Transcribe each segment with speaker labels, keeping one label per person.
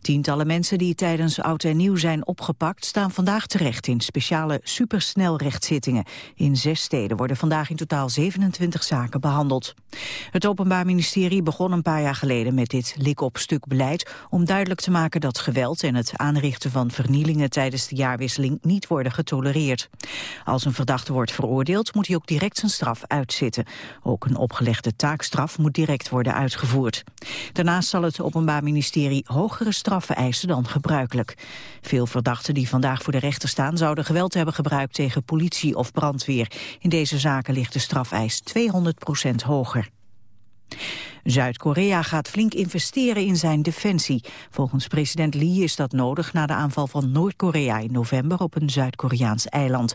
Speaker 1: Tientallen mensen die tijdens Oud en Nieuw zijn opgepakt... staan vandaag terecht in speciale supersnelrechtzittingen. In zes steden worden vandaag in totaal 27 zaken behandeld. Het Openbaar Ministerie begon een paar jaar geleden met dit lik-op-stuk beleid... om duidelijk te maken dat geweld en het aanrichten van vernielingen... tijdens de jaarwisseling niet worden getolereerd. Als een verdachte wordt veroordeeld, moet hij ook direct zijn straf uitzitten. Ook een opgelegde taakstraf moet direct worden uitgevoerd. Daarnaast zal het Openbaar Ministerie hoger hogere straffen eisen dan gebruikelijk. Veel verdachten die vandaag voor de rechter staan... zouden geweld hebben gebruikt tegen politie of brandweer. In deze zaken ligt de strafeis 200% hoger. Zuid-Korea gaat flink investeren in zijn defensie. Volgens president Lee is dat nodig na de aanval van Noord-Korea in november op een Zuid-Koreaans eiland.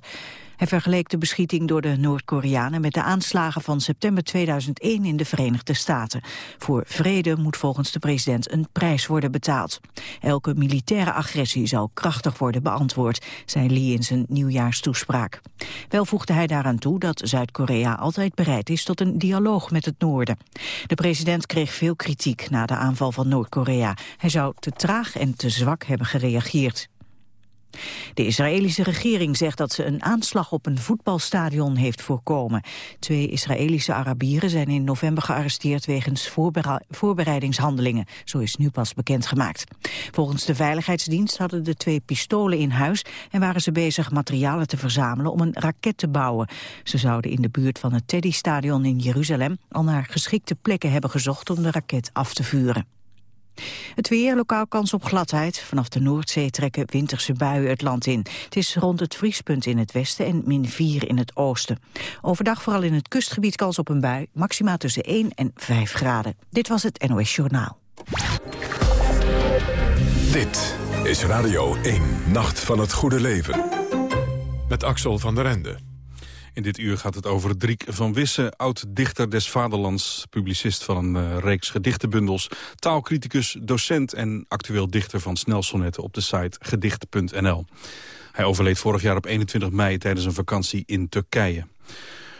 Speaker 1: Hij vergeleek de beschieting door de Noord-Koreanen met de aanslagen van september 2001 in de Verenigde Staten. Voor vrede moet volgens de president een prijs worden betaald. Elke militaire agressie zal krachtig worden beantwoord, zei Lee in zijn nieuwjaarstoespraak. Wel voegde hij daaraan toe dat Zuid-Korea altijd bereid is tot een dialoog met het noorden. De president kreeg veel kritiek na de aanval van Noord-Korea. Hij zou te traag en te zwak hebben gereageerd. De Israëlische regering zegt dat ze een aanslag op een voetbalstadion heeft voorkomen. Twee Israëlische Arabieren zijn in november gearresteerd wegens voorbereidingshandelingen. Zo is nu pas bekendgemaakt. Volgens de Veiligheidsdienst hadden de twee pistolen in huis en waren ze bezig materialen te verzamelen om een raket te bouwen. Ze zouden in de buurt van het Teddy-stadion in Jeruzalem al naar geschikte plekken hebben gezocht om de raket af te vuren. Het weer, lokaal kans op gladheid. Vanaf de Noordzee trekken winterse buien het land in. Het is rond het vriespunt in het westen en min 4 in het oosten. Overdag vooral in het kustgebied kans op een bui. Maxima tussen 1 en 5 graden. Dit was het NOS Journaal.
Speaker 2: Dit is Radio 1, Nacht van het Goede Leven. Met Axel van der Ende.
Speaker 3: In dit uur gaat het over Driek van Wisse, oud-dichter des vaderlands... publicist van een uh, reeks gedichtenbundels... taalcriticus, docent en actueel dichter van snelsonnetten... op de site gedicht.nl. Hij overleed vorig jaar op 21 mei tijdens een vakantie in Turkije.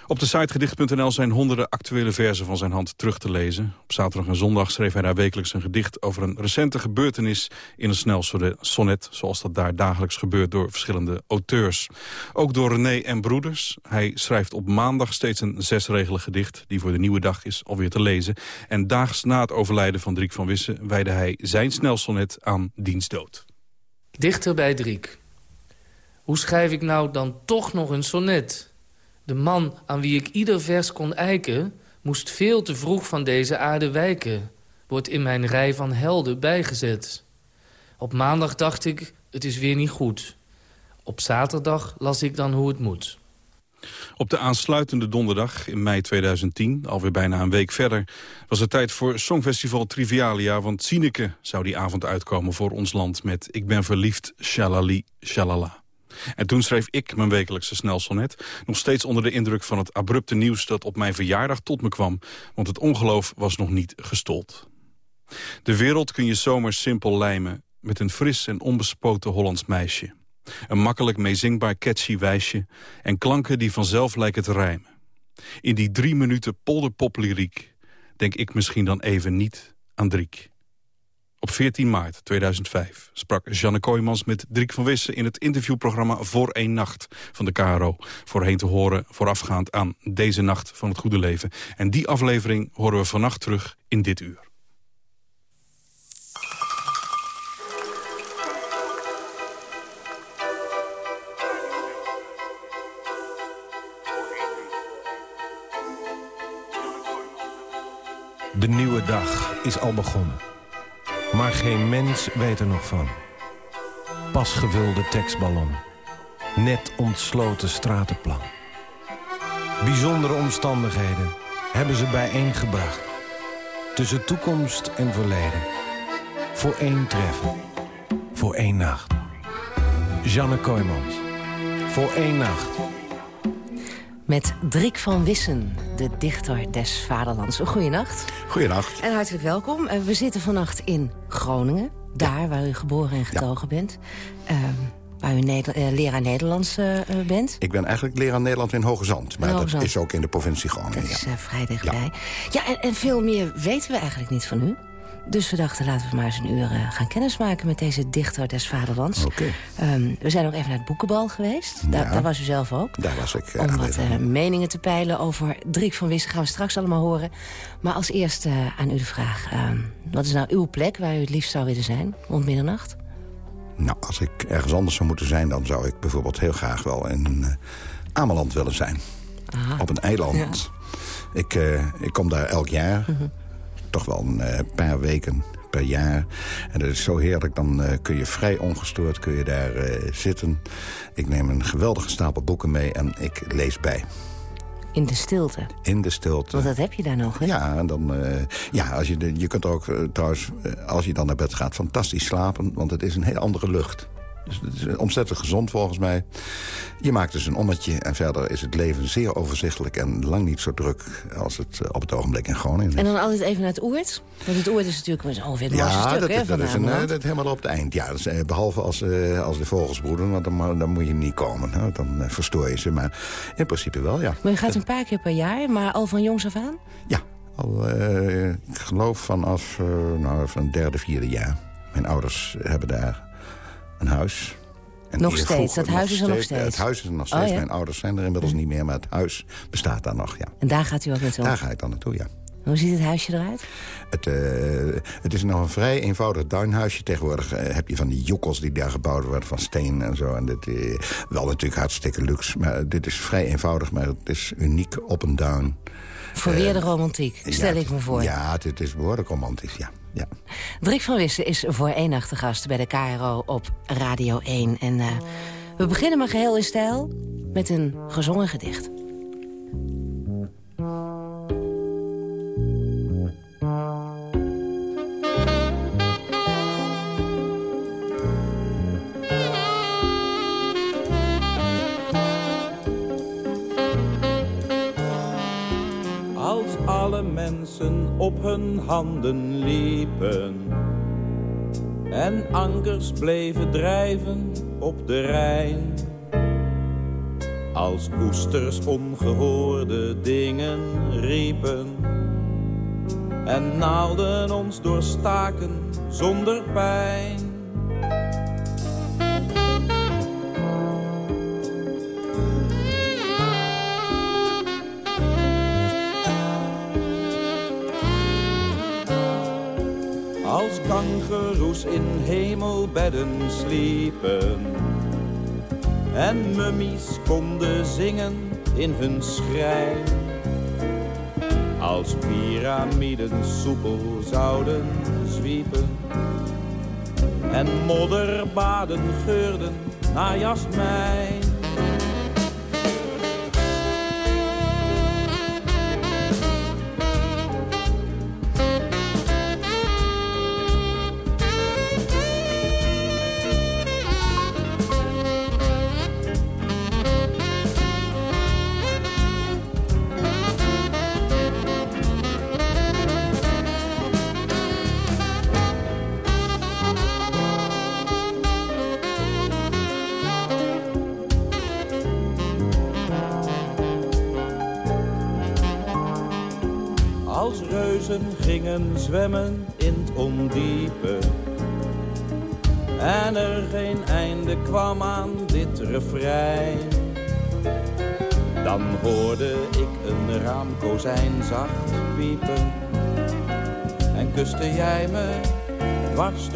Speaker 3: Op de site gedicht.nl zijn honderden actuele verzen van zijn hand terug te lezen. Op zaterdag en zondag schreef hij daar wekelijks een gedicht over een recente gebeurtenis in een snelsonnet, zoals dat daar dagelijks gebeurt door verschillende auteurs. Ook door René en Broeders. Hij schrijft op maandag steeds een zesregelig gedicht, die voor de nieuwe dag is alweer te lezen. En daags na het overlijden van Driek van Wissen wijde hij zijn snelsonnet aan dienstdood.
Speaker 4: Dichter bij Driek. Hoe schrijf ik nou dan toch nog een sonnet? De man aan wie ik ieder vers kon eiken... moest veel te vroeg van deze aarde wijken. Wordt in mijn rij van helden bijgezet. Op maandag dacht ik, het is weer niet goed. Op zaterdag las ik dan hoe het moet.
Speaker 3: Op de aansluitende donderdag in mei 2010, alweer bijna een week verder... was het tijd voor Songfestival Trivialia... want Sineke zou die avond uitkomen voor ons land met Ik ben verliefd, shalali, shalala. En toen schreef ik mijn wekelijkse snelsonnet. Nog steeds onder de indruk van het abrupte nieuws dat op mijn verjaardag tot me kwam. Want het ongeloof was nog niet gestold. De wereld kun je zomaar simpel lijmen met een fris en onbespoten Hollands meisje. Een makkelijk meezingbaar catchy wijsje en klanken die vanzelf lijken te rijmen. In die drie minuten polderpoplyriek denk ik misschien dan even niet aan Driek. Op 14 maart 2005 sprak Janne Kooijmans met Driek van Wissen... in het interviewprogramma Voor één Nacht van de KRO. Voorheen te horen voorafgaand aan Deze Nacht van het Goede Leven. En die aflevering horen we vannacht terug in dit uur.
Speaker 5: De nieuwe dag is al begonnen. Maar geen mens weet er nog van. Pas gevulde tekstballon. Net ontsloten stratenplan. Bijzondere omstandigheden hebben ze bijeengebracht. Tussen toekomst en verleden. Voor één treffen. Voor één nacht. Janne Kooijmans. Voor één nacht.
Speaker 6: Met Drik van Wissen, de dichter des vaderlands. Goedenacht.
Speaker 7: Goedenacht.
Speaker 6: En hartelijk welkom. Eh, we zitten vannacht in Groningen. Daar waar u geboren en getogen bent. Uh, waar u Neder uh, leraar Nederlands uh, bent.
Speaker 7: Ik ben eigenlijk leraar Nederlands in Hoge Zand. Maar dat is ook in de provincie Groningen.
Speaker 6: Dat is vrij dichtbij. Ja, ja en, en, veel meer weten we eigenlijk niet van u. Dus we dachten, laten we maar eens een uur gaan kennismaken... met deze dichter des vaderlands.
Speaker 7: Oké.
Speaker 6: Um, we zijn ook even naar het boekenbal geweest. Da daar was u zelf ook.
Speaker 7: Daar was ik.
Speaker 6: Om wat meningen te peilen over Driek van Wissen... gaan we straks allemaal horen. Maar als eerste aan u de vraag. Uh, wat is nou uw plek waar u het liefst zou willen zijn? Rond middernacht?
Speaker 7: Nou, als ik ergens anders zou moeten zijn... dan zou ik bijvoorbeeld heel graag wel in Ameland willen zijn.
Speaker 6: Aha.
Speaker 7: Op een eiland. Ik, ik kom daar elk jaar.
Speaker 6: Mhm.
Speaker 7: Toch wel een uh, paar weken per jaar. En dat is zo heerlijk. Dan uh, kun je vrij ongestoord kun je daar uh, zitten. Ik neem een geweldige stapel boeken mee en ik lees bij.
Speaker 6: In de stilte?
Speaker 7: In de stilte.
Speaker 6: Want dat heb je daar nog, hè?
Speaker 7: Ja, dan, uh, ja als je, je kunt ook trouwens, als je dan naar bed gaat, fantastisch slapen. Want het is een hele andere lucht. Dus het is ontzettend gezond volgens mij. Je maakt dus een ommetje en verder is het leven zeer overzichtelijk... en lang niet zo druk als het op het ogenblik in Groningen is.
Speaker 6: En dan altijd even naar het Oert? Want het Oert is natuurlijk ongeveer het
Speaker 7: ja,
Speaker 6: stuk,
Speaker 7: dat,
Speaker 6: hè,
Speaker 7: is, dat is een, dat is helemaal op het eind. Ja, dat behalve als, uh, als de vogels broeden, want dan, dan moet je niet komen. Hè? Dan uh, verstoor je ze, maar in principe wel, ja.
Speaker 6: Maar je gaat een paar keer per jaar, maar al van jongs af aan?
Speaker 7: Ja, al, uh, ik geloof vanaf nou, van derde, vierde jaar. Mijn ouders hebben daar een huis.
Speaker 6: En nog steeds, dat huis is er nog steeds?
Speaker 7: Het huis is er nog steeds.
Speaker 6: Oh, ja?
Speaker 7: Mijn ouders zijn er inmiddels niet meer, maar het huis bestaat daar nog, ja.
Speaker 6: En daar gaat u ook naartoe?
Speaker 7: Daar ga ik dan naartoe, ja.
Speaker 6: Hoe ziet het huisje eruit?
Speaker 7: Het, uh, het is nog een vrij eenvoudig duinhuisje. Tegenwoordig uh, heb je van die jokkels die daar gebouwd worden van steen en zo. En dit, uh, wel natuurlijk hartstikke luxe, maar dit is vrij eenvoudig. Maar het is uniek op een duin.
Speaker 6: Voor weer de romantiek, stel
Speaker 7: ja,
Speaker 6: ik me voor.
Speaker 7: Ja, het, het is behoorlijk romantisch, ja. Ja.
Speaker 6: Drik van Wissen is voor één nacht gast bij de KRO op Radio 1. En we beginnen maar geheel in stijl met een gezongen gedicht.
Speaker 8: Op hun handen liepen. En ankers bleven drijven op de Rijn. Als koesters ongehoorde dingen riepen. En naalden ons doorstaken zonder pijn. Kangeroes in hemelbedden sliepen. En mummies konden zingen in hun schrijn. Als piramiden soepel zouden zwiepen. En modderbaden geurden naar jasmijn.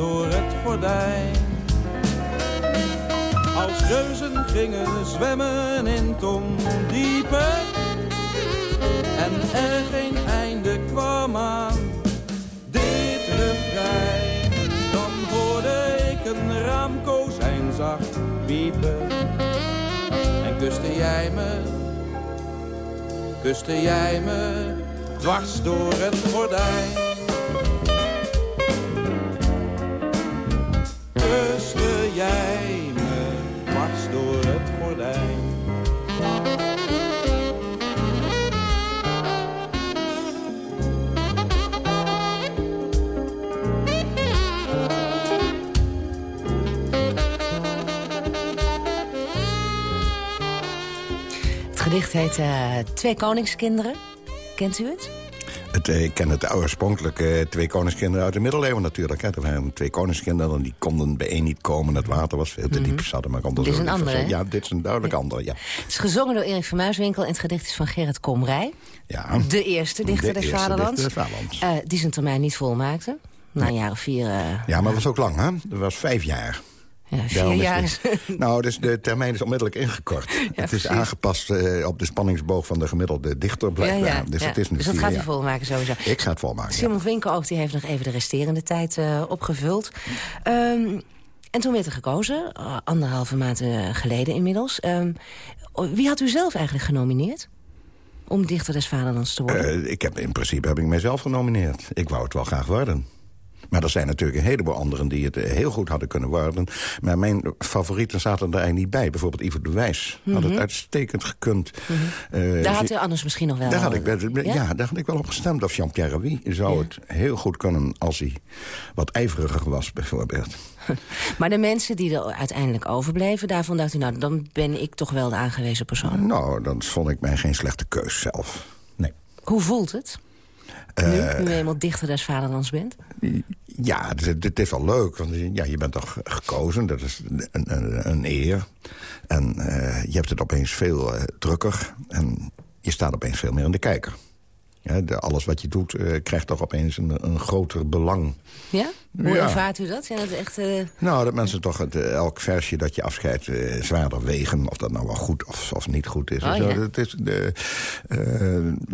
Speaker 8: Door het gordijn. Als reuzen gingen zwemmen in het ondiepe. En er geen einde kwam aan dit refrein. Dan hoorde ik een raamkozijn zacht piepen. En kuste jij me, kuste jij me dwars door het gordijn.
Speaker 6: Gedicht heet uh, Twee Koningskinderen. Kent u het?
Speaker 7: Het, eh, ik ken het oorspronkelijke twee koningskinderen uit de middeleeuwen natuurlijk. Hè. Er waren twee koningskinderen die konden bijeen niet komen. Het water was veel te diep. Mm -hmm. Hadden maar
Speaker 6: dit is een andere,
Speaker 7: Ja, dit is een duidelijk
Speaker 6: ja.
Speaker 7: andere, ja.
Speaker 6: Het is gezongen door Erik van Muiswinkel en het gedicht is van Gerrit Komrij.
Speaker 7: Ja.
Speaker 6: De eerste dichter
Speaker 7: de
Speaker 6: des Vaderlands.
Speaker 7: dichter des Vaderlands.
Speaker 6: Uh, die zijn termijn niet volmaakte. Na een jaar of vier... Uh,
Speaker 7: ja, maar dat was ook lang, hè? Dat was vijf jaar.
Speaker 6: Ja, vier jaar.
Speaker 7: nou, dus de termijn is onmiddellijk ingekort. het is
Speaker 6: precies.
Speaker 7: aangepast eh, op de spanningsboog van de gemiddelde dichter, blijkbaar.
Speaker 6: ja,
Speaker 7: Dus het is nu
Speaker 6: dus dat
Speaker 7: vier
Speaker 6: gaat hij
Speaker 7: jaar.
Speaker 6: volmaken sowieso.
Speaker 7: Ik ga het volmaken.
Speaker 6: Simon Vinkoog die heeft nog even de resterende tijd eh, opgevuld. Ehm, en toen werd er gekozen, eh, anderhalve maand geleden inmiddels. Ehm, wie had u zelf eigenlijk genomineerd? Om dichter des vaderlands te worden?
Speaker 7: Ik heb, in principe heb ik mijzelf genomineerd. Ik wou het wel graag worden. Maar er zijn natuurlijk een heleboel anderen die het eh, heel goed hadden kunnen worden. Maar mijn favorieten zaten er eigenlijk niet bij. Bijvoorbeeld Ivo de Wijs had het uitstekend gekund. Eh,
Speaker 6: Mhm. Daar had u anders misschien nog wel...
Speaker 7: daar had, ik, wel-
Speaker 6: Ja?
Speaker 7: ja? daar had ik wel op gestemd. Of Jean-Pierre zou
Speaker 6: Ja.
Speaker 7: het heel goed kunnen als hij wat ijveriger was, bijvoorbeeld.
Speaker 6: Maar de mensen die er uiteindelijk overbleven... daarvan dacht u, nou, dan ben ik toch wel de aangewezen persoon.
Speaker 7: Nou, dan vond ik mij geen slechte keus zelf. Nee.
Speaker 6: Hoe voelt het?
Speaker 7: Eh,
Speaker 6: nu, nu eenmaal dichter des vaderlands bent?
Speaker 7: Ja, het is wel leuk, want ja, je bent toch gekozen. Dat is een, een, een eer. En eh, je hebt het opeens veel eh, drukker. En je staat opeens veel meer in de kijker. Ja, de, alles wat je doet eh, krijgt toch opeens een, een groter belang.
Speaker 6: Ja? Hoe
Speaker 7: Ja.
Speaker 6: ervaart u dat? Ja, dat echt... eh,
Speaker 7: Nou, dat mensen toch het, eh, elk versje dat je afscheidt zwaarder wegen. Of dat nou wel goed of, of niet goed is.
Speaker 6: Oh, ja.
Speaker 7: Het is de,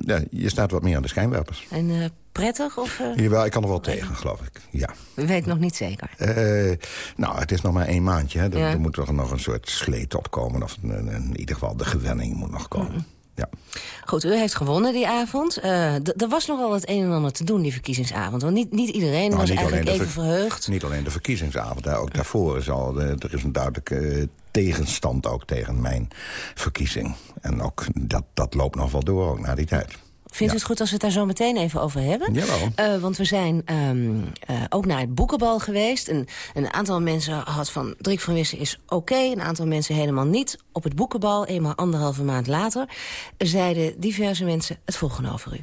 Speaker 7: ja, je staat wat meer aan de schijnwerpers.
Speaker 6: En prettig? Of,
Speaker 7: Jawel, ik kan er wel tegen, geloof ik. Ja.
Speaker 6: U weet nog niet zeker.
Speaker 7: Nou, het is nog maar één maandje. Hè. Er, er moet toch nog een soort sleet opkomen. Of in ieder geval de gewenning moet nog komen.
Speaker 6: Mm-hmm.
Speaker 7: Ja.
Speaker 6: Goed, u heeft gewonnen die avond. D- er was nogal het een en ander te doen die verkiezingsavond. Want niet, niet iedereen
Speaker 7: Nou,
Speaker 6: was
Speaker 7: niet
Speaker 6: eigenlijk even
Speaker 7: ver-
Speaker 6: verheugd.
Speaker 7: Niet alleen de verkiezingsavond, hè, ook daarvoor is al... eh, er is een duidelijke eh, tegenstand ook tegen mijn verkiezing. En ook dat, dat loopt nog wel door, ook na die tijd.
Speaker 6: Vindt u het goed als we het daar zo meteen even over hebben?
Speaker 7: Jawel.
Speaker 6: Eh, want we zijn ehm, eh, ook naar het boekenbal geweest. En een aantal mensen had van Drik van Wissen is oké. een aantal mensen helemaal niet. Op het boekenbal, eenmaal anderhalve maand later... zeiden diverse mensen het volgende over u.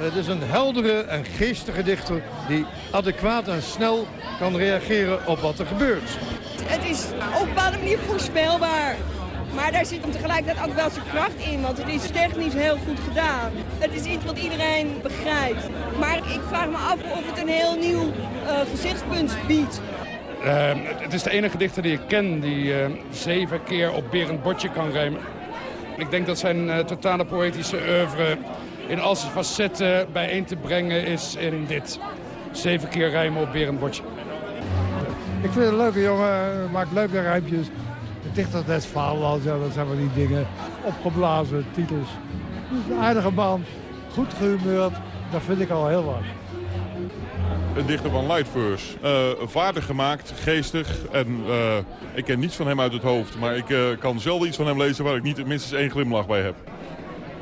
Speaker 9: Het is een heldere en geestige dichter die adequaat en snel kan reageren op wat er gebeurt.
Speaker 10: Het is op een bepaalde manier voorspelbaar. Maar daar zit hem tegelijkertijd ook wel zijn kracht in, want het is technisch heel goed gedaan. Het is iets wat iedereen begrijpt. Maar ik vraag me af of het een heel nieuw eh, gezichtspunt biedt.
Speaker 11: Eh, het- het is de enige dichter die ik ken die eh, zeven keer op Berend Botje kan rijmen. Ik denk dat zijn eh, totale poëtische oeuvre in al zijn facetten bijeen te brengen is in dit. Zeven keer rijmen op Berend Botje.
Speaker 9: Ik vind het een leuke jongen, maakt leuke rijmpjes. Het dichter des vaderlands, ja, dat zijn wel die dingen. Opgeblazen titels. Een aardige man, goed gehumeurd, dat vind ik al heel wat.
Speaker 12: Een dichter van light verse. Eh, vaardig gemaakt, geestig. En eh, ik ken niets van hem uit het hoofd. Maar ik eh, kan zelden iets van hem lezen waar ik niet minstens één glimlach bij heb.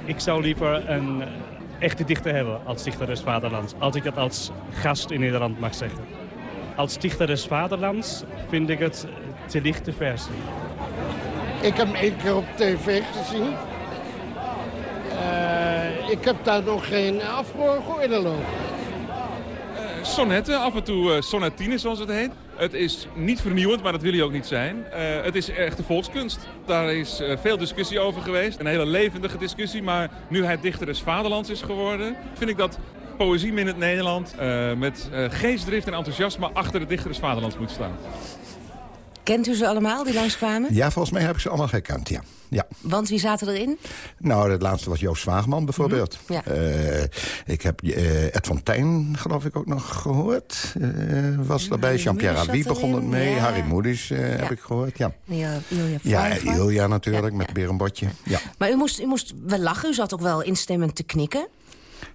Speaker 13: Ik zou liever een echte dichter hebben als dichter des vaderlands. Als ik dat als gast in Nederland mag zeggen. Als dichter des vaderlands vind ik het te lichte versie.
Speaker 14: Ik heb hem één keer op tv gezien. Eh, ik heb daar nog geen afgeoordeeld over.
Speaker 15: Sonnetten, af en toe uh, zoals het heet. Het is niet vernieuwend, maar dat wil hij ook niet zijn. Het is echt de volkskunst. Daar is veel discussie over geweest. Een hele levendige discussie. Maar nu hij dichter des vaderlands is geworden... vind ik dat poëzie in het Nederland... Met geestdrift en enthousiasme achter de dichter des vaderlands moet staan.
Speaker 6: Kent u ze allemaal die langskwamen?
Speaker 7: Ja, volgens mij heb ik ze allemaal gekend, ja. ja.
Speaker 6: Want wie zaten erin?
Speaker 7: Nou, het laatste was Joost Zwaagman bijvoorbeeld.
Speaker 6: Mm -hmm. ja.
Speaker 7: uh, ik heb uh, Ed van Tijn, geloof ik, ook nog gehoord. Uh, was daarbij. Jean-Pierre Ravi begon het mee. Ja. Harry Moedis ja. heb ik gehoord, ja.
Speaker 6: Ja, Ilja,
Speaker 7: ja, Ilja natuurlijk, met Berenbotje. Ja.
Speaker 6: Maar u moest, u moest wel lachen, u zat ook wel instemmend te knikken.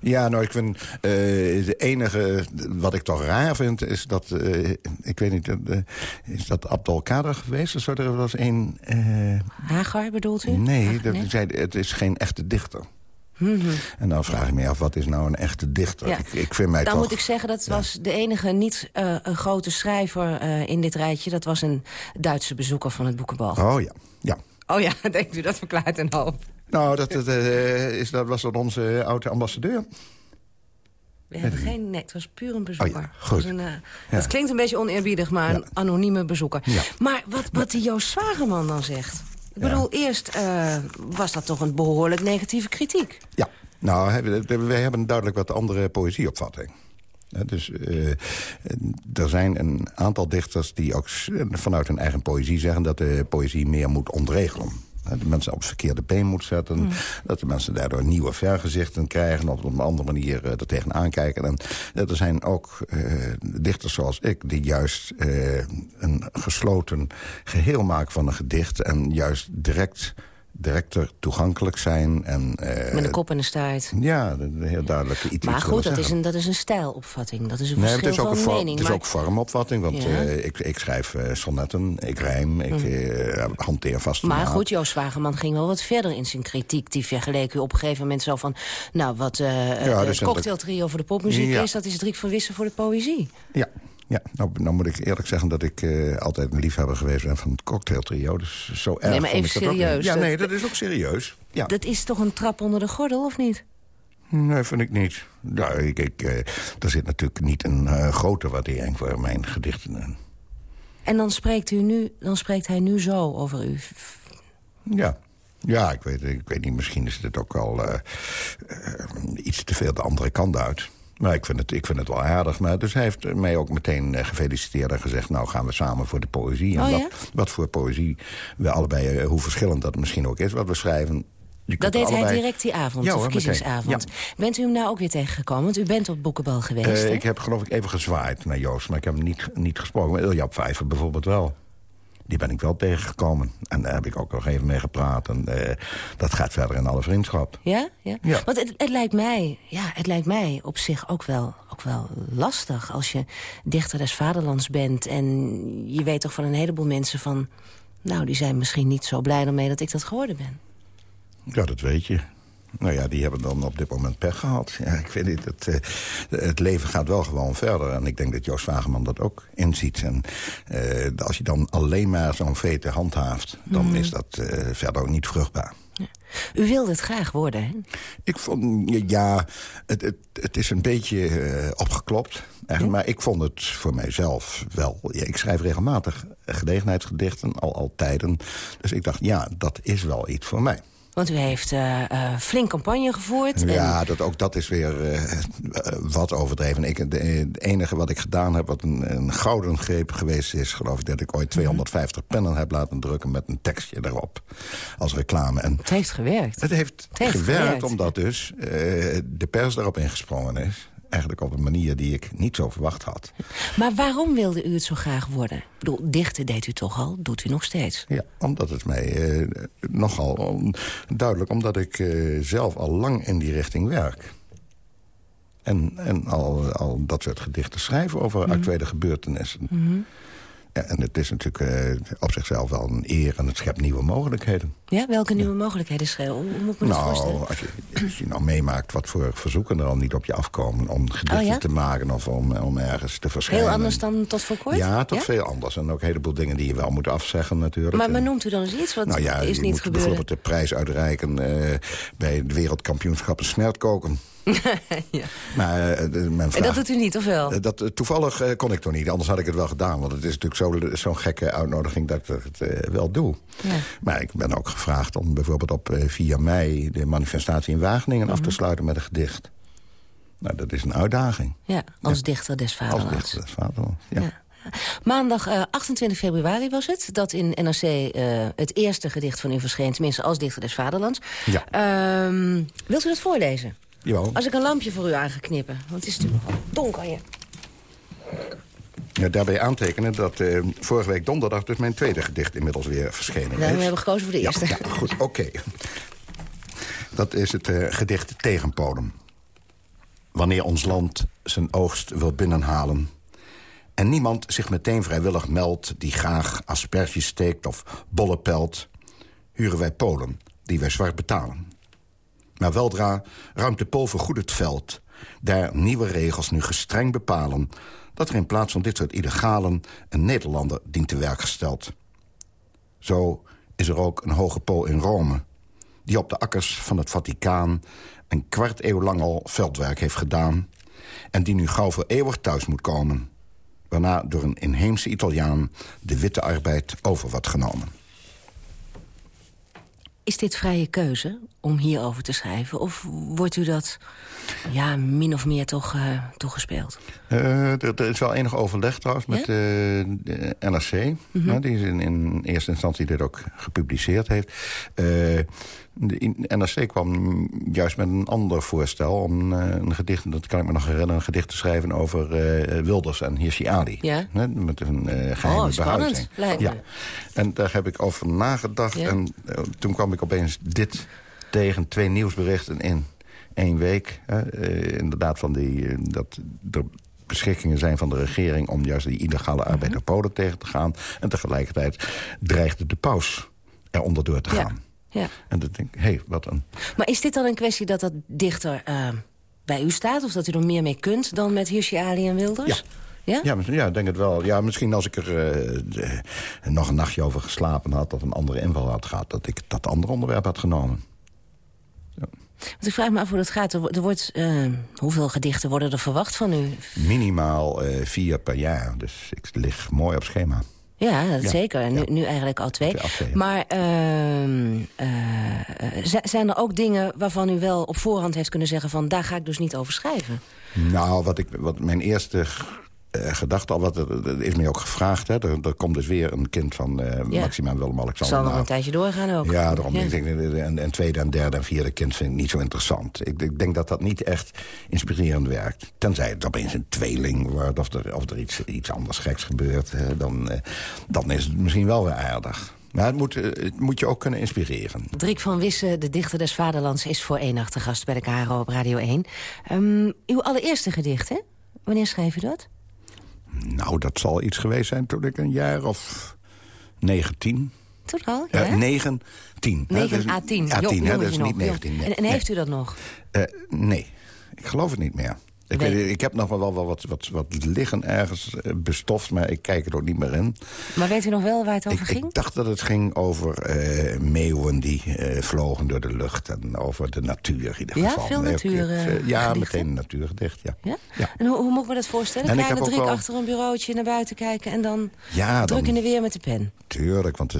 Speaker 7: Ja, nou, ik vind... Uh, de enige wat ik toch raar vind, is dat... Uh, ik weet niet, uh, is dat Abdelkader geweest? Of zo? Er was een...
Speaker 6: Hagar bedoelt u?
Speaker 7: Nee, dat zei het is geen echte dichter.
Speaker 6: Mm -hmm.
Speaker 7: En dan vraag ik me af, wat is nou een echte dichter?
Speaker 6: Ja.
Speaker 7: Ik, ik vind mij
Speaker 6: dan
Speaker 7: toch...
Speaker 6: moet ik zeggen, dat ja. was de enige niet een grote schrijver in dit rijtje. Dat was een Duitse bezoeker van het boekenbal.
Speaker 7: Oh ja, ja.
Speaker 6: Oh ja, denkt u, dat verklaart een hoop.
Speaker 7: Nou, dat, dat, eh, is, dat was dan onze oude ambassadeur.
Speaker 6: We hebben geen... Nee, het was puur een bezoeker.
Speaker 7: Oh ja, goed.
Speaker 6: Het een, eh, Dat klinkt een beetje oneerbiedig, maar een anonieme bezoeker. Maar wat, wat die Joost Zwageman dan zegt... Ik bedoel, eerst eh, was dat toch een behoorlijk negatieve kritiek.
Speaker 7: Ja, nou, we- wij hebben een duidelijk wat andere poëzieopvatting. Dus eh, er zijn een aantal dichters die ook vanuit hun eigen poëzie zeggen... dat de poëzie meer moet ontregelen. De mensen op het verkeerde been moet zetten. Dat de mensen daardoor nieuwe vergezichten krijgen... of op een andere manier eh, er tegenaan kijken. En eh, er zijn ook eh, dichters zoals ik... die juist een gesloten geheel maken van een gedicht... en juist direct directer toegankelijk zijn. En, eh,
Speaker 6: Met een kop en een staart.
Speaker 7: Ja, de, de heel duidelijke iets
Speaker 6: Maar goed, dat is, een, dat is een stijlopvatting. Dat is een
Speaker 7: Nee,
Speaker 6: verschil
Speaker 7: het is ook
Speaker 6: van
Speaker 7: een,
Speaker 6: mening.
Speaker 7: het is ook vormopvatting, want
Speaker 6: Ja.
Speaker 7: eh, ik, ik schrijf eh, sonnetten, ik rijm, ik eh, hanteer vast
Speaker 6: Maar goed, Joost Zwageman ging wel wat verder in zijn kritiek. Die vergeleek u op een gegeven moment zo van... nou, wat
Speaker 7: Ja, dus dat-
Speaker 6: cocktailtrio voor de popmuziek
Speaker 7: Ja.
Speaker 6: is... dat is Driek van Wissen voor de poëzie.
Speaker 7: Ja, ja. Nou, nou moet ik eerlijk zeggen dat ik eh, altijd een liefhebber geweest ben van het cocktailtrio. Dus zo erg
Speaker 6: Nee, maar even serieus.
Speaker 7: Ja, nee, dat is ook serieus. Ja.
Speaker 6: Dat is toch een trap onder de gordel, of niet?
Speaker 7: Nee, vind ik niet. Nou, ik, ik, eh, er zit natuurlijk niet een eh, grote waardering voor mijn gedichten in.
Speaker 6: En dan spreekt, u nu, dan spreekt hij nu zo over u.
Speaker 7: Ja. Ja, ik weet, ik weet niet, misschien is het ook al iets te veel de andere kant uit. Maar ik vind het, ik vind het wel aardig. Maar dus hij heeft mij ook meteen eh, gefeliciteerd en gezegd... nou gaan we samen voor de poëzie. En
Speaker 6: Oh,
Speaker 7: wat,
Speaker 6: ja?
Speaker 7: wat voor poëzie we allebei, eh, hoe verschillend dat misschien ook is... wat we schrijven.
Speaker 6: Dat deed hij direct die avond,
Speaker 7: Ja,
Speaker 6: de. Bent u hem nou ook weer tegengekomen? Want u bent op boekenbal geweest,
Speaker 7: Eh, ik heb geloof ik even gezwaaid naar Joost, maar ik heb hem niet, niet gesproken. Maar Iljap Vijver bijvoorbeeld wel. Die ben ik wel tegengekomen. En daar heb ik ook nog even mee gepraat. En eh, dat gaat verder in alle vriendschap.
Speaker 6: Ja? ja?
Speaker 7: Ja.
Speaker 6: Want het, het, lijkt mij, ja, het lijkt mij op zich ook wel, ook wel lastig... als je dichter des vaderlands bent... en je weet toch van een heleboel mensen van... nou, die zijn misschien niet zo blij ermee dat ik dat geworden ben.
Speaker 7: Ja, dat weet je. Nou ja, die hebben dan op dit moment pech gehad. Ja, ik weet niet, het, eh, het leven gaat wel gewoon verder. En ik denk dat Joost Wageman dat ook inziet. En eh, als je dan alleen maar zo'n vete handhaaft... dan
Speaker 6: Mhm.
Speaker 7: is dat eh, verder ook niet vruchtbaar.
Speaker 6: U wilde het graag worden, hè?
Speaker 7: Ik vond, ja, het, het, het is een beetje opgeklopt. Maar ik vond het voor mijzelf wel... Ja, ik schrijf regelmatig gelegenheidsgedichten, al, al tijden. Dus ik dacht, ja, dat is wel iets voor mij.
Speaker 6: Want u heeft eh, flink campagne gevoerd. en-
Speaker 7: Ja, dat, ook dat is weer eh, wat overdreven. Ik, de, het enige wat ik gedaan heb, wat een, een gouden greep geweest is... geloof ik dat ik ooit 250 pennen heb laten drukken... met een tekstje erop als reclame. En
Speaker 6: Het heeft gewerkt.
Speaker 7: het heeft,
Speaker 6: Het heeft
Speaker 7: gewerkt,
Speaker 6: gewerkt.
Speaker 7: omdat dus de pers daarop ingesprongen is. Eigenlijk op een manier die ik niet zo verwacht had.
Speaker 6: Maar waarom wilde u het zo graag worden? Ik bedoel, dichten deed u toch al, doet u nog steeds.
Speaker 7: Ja, omdat het mij eh, nogal on- duidelijk... omdat ik eh, zelf al lang in die richting werk. En, en al, al dat soort gedichten schrijven over actuele gebeurtenissen. Ja, en het is natuurlijk eh, op zichzelf wel een eer en het schept nieuwe mogelijkheden.
Speaker 6: Ja, welke nieuwe mogelijkheden schelen? Hoe moet ik me dat voorstellen?
Speaker 7: Nou, als je, als je nou meemaakt wat voor verzoeken er al niet op je afkomen... om gedichten
Speaker 6: Oh ja?
Speaker 7: te maken of om, om ergens te verschijnen.
Speaker 6: Heel anders dan tot voor kort?
Speaker 7: Ja, tot veel anders. En ook een heleboel dingen die je wel moet afzeggen natuurlijk.
Speaker 6: Maar, maar noemt u dan eens iets wat
Speaker 7: nou
Speaker 6: is niet gebeurd?
Speaker 7: bijvoorbeeld de prijs uitreiken eh, bij de wereldkampioenschappen snertkoken.
Speaker 6: ja.
Speaker 7: Maar eh,
Speaker 6: En
Speaker 7: vraagt,
Speaker 6: dat doet u niet, of wel?
Speaker 7: eh, dat, eh, toevallig kon ik toch niet, anders had ik het wel gedaan. Want het is natuurlijk zo- zo'n gekke uitnodiging dat ik het wel doe.
Speaker 6: Ja.
Speaker 7: Maar ik ben ook gevraagd om bijvoorbeeld op eh, 4 mei... de manifestatie in Wageningen af te
Speaker 6: Mhm.
Speaker 7: sluiten met een gedicht. Nou, dat is een uitdaging.
Speaker 6: Ja, als dichter des
Speaker 7: Als
Speaker 6: vaderlands.
Speaker 7: dichter des vaderlands, ja.
Speaker 6: Ja. Maandag eh, 28 februari was het, dat in NRC het eerste gedicht van u verscheen... tenminste als dichter des vaderlands.
Speaker 7: Ja.
Speaker 6: Ehm, wilt u dat voorlezen?
Speaker 7: Jawel.
Speaker 6: Als ik een lampje voor u aan ga knippen, want het is natuurlijk donker hier.
Speaker 7: Ja, daarbij aantekenen dat eh, vorige week donderdag... dus mijn tweede gedicht inmiddels weer verschenen
Speaker 6: Nou,
Speaker 7: is.
Speaker 6: we hebben gekozen voor de eerste.
Speaker 7: Ja, goed, oké. Dat is het eh, gedicht Tegenpolen. Wanneer ons land zijn oogst wil binnenhalen... en niemand zich meteen vrijwillig meldt... die graag asperges steekt of bollen pelt... huren wij Polen, die wij zwart betalen. Maar weldra ruimt de Pool voorgoed het veld... daar nieuwe regels nu gestreng bepalen... dat er in plaats van dit soort illegalen... een Nederlander dient te werk gesteld. Zo is er ook een hoge po in Rome... die op de akkers van het Vaticaan een kwart eeuw lang al veldwerk heeft gedaan... en die nu gauw voor eeuwig thuis moet komen... waarna door een inheemse Italiaan de witte arbeid over wordt genomen.
Speaker 6: Is dit vrije keuze om hierover te schrijven? Of wordt u dat ja, min of meer toch uh, toegespeeld?
Speaker 7: Uh, er, er, is wel enig overleg trouwens met ja? de, de NRC. Mm -hmm. die in, in, eerste instantie dit ook gepubliceerd heeft. De NRC kwam juist met een ander voorstel... om een gedicht, dat kan ik me nog herinneren... een gedicht te schrijven over Wilders en Hirsi Ali.
Speaker 6: Ja?
Speaker 7: met een geheime
Speaker 6: oh,
Speaker 7: behuizing.
Speaker 6: Ja.
Speaker 7: En daar heb ik over nagedacht.
Speaker 6: Ja?
Speaker 7: En toen kwam ik opeens dit tegen twee nieuwsberichten in één week. Uh, inderdaad, van die, uh, dat er beschikkingen zijn van de regering... om juist die illegale arbeid naar Polen tegen te gaan. En tegelijkertijd dreigde de paus er onderdoor te gaan.
Speaker 6: Ja. ja.
Speaker 7: En dan denk ik, hé, hey, wat een...
Speaker 6: Maar is dit dan een kwestie dat dat dichter uh, bij u staat? Of dat u er meer mee kunt dan met Hirsi Ali en Wilders?
Speaker 7: Ja. Ja? Ja, ja, ik denk het wel. Ja, misschien als ik er uh, nog een nachtje over geslapen had... dat een andere inval had gehad, dat ik dat andere onderwerp had genomen.
Speaker 6: Want ik vraag me af hoe dat gaat. Er, er wordt, uh, hoeveel gedichten worden er verwacht van u?
Speaker 7: Minimaal uh, vier per jaar, dus ik lig mooi op schema.
Speaker 6: Ja, dat ja. zeker. Nu, eigenlijk al twee.
Speaker 7: Al twee
Speaker 6: maar uh, zijn er ook dingen waarvan u wel op voorhand heeft kunnen zeggen... van daar ga ik dus niet over schrijven?
Speaker 7: Nou, wat, ik, wat mijn eerste uh, gedacht al, wat er, is mij ook gevraagd. Hè. Er, er komt dus weer een kind van uh, ja. Maxima Willem-Alexander.
Speaker 6: Zal nog een tijdje doorgaan ook.
Speaker 7: Ja, daarom. Ja. Ik denk, en, en tweede en derde en vierde kind vind ik niet zo interessant. Ik, ik denk dat dat niet echt inspirerend werkt. Tenzij het opeens een tweeling wordt of er, of er iets, iets anders geks gebeurt. Hè, dan, uh, dan is het misschien wel weer aardig. Maar het moet, het moet je ook kunnen inspireren.
Speaker 6: Driek van Wissen, de dichter des vaderlands... is voor één nacht gast bij de KRO op Radio 1. Um, uw allereerste gedicht, hè? Wanneer schreef u dat?
Speaker 7: Nou, dat zal iets geweest zijn toen ik een jaar of 19.
Speaker 6: Toen al?
Speaker 7: Ja, uh, 9, 10.
Speaker 6: 9 à 10.
Speaker 7: Ja, 10,
Speaker 6: hè,
Speaker 7: dat is
Speaker 6: nog.
Speaker 7: niet 19.
Speaker 6: Nee. En, en, heeft u dat nog?
Speaker 7: Uh, nee, ik geloof het niet meer. Ik,
Speaker 6: Nee.
Speaker 7: weet, ik heb nog wel wat, wat, wat liggen ergens uh, bestoft, maar ik kijk er ook niet meer in.
Speaker 6: Maar weet u nog wel waar het over
Speaker 7: ik,
Speaker 6: ging?
Speaker 7: Ik dacht dat het ging over uh, meeuwen die uh, vlogen door de lucht... en over de natuur in ieder
Speaker 6: ja,
Speaker 7: geval.
Speaker 6: veel natuur
Speaker 7: nee, Ja, meteen een natuurgedicht, ja.
Speaker 6: ja?
Speaker 7: ja.
Speaker 6: En hoe, hoe moet ik me dat voorstellen?
Speaker 7: En ik
Speaker 6: Kleine
Speaker 7: wel-
Speaker 6: achter een bureautje naar buiten kijken... en dan
Speaker 7: Ja,
Speaker 6: druk in de weer met de pen.
Speaker 7: Tuurlijk, want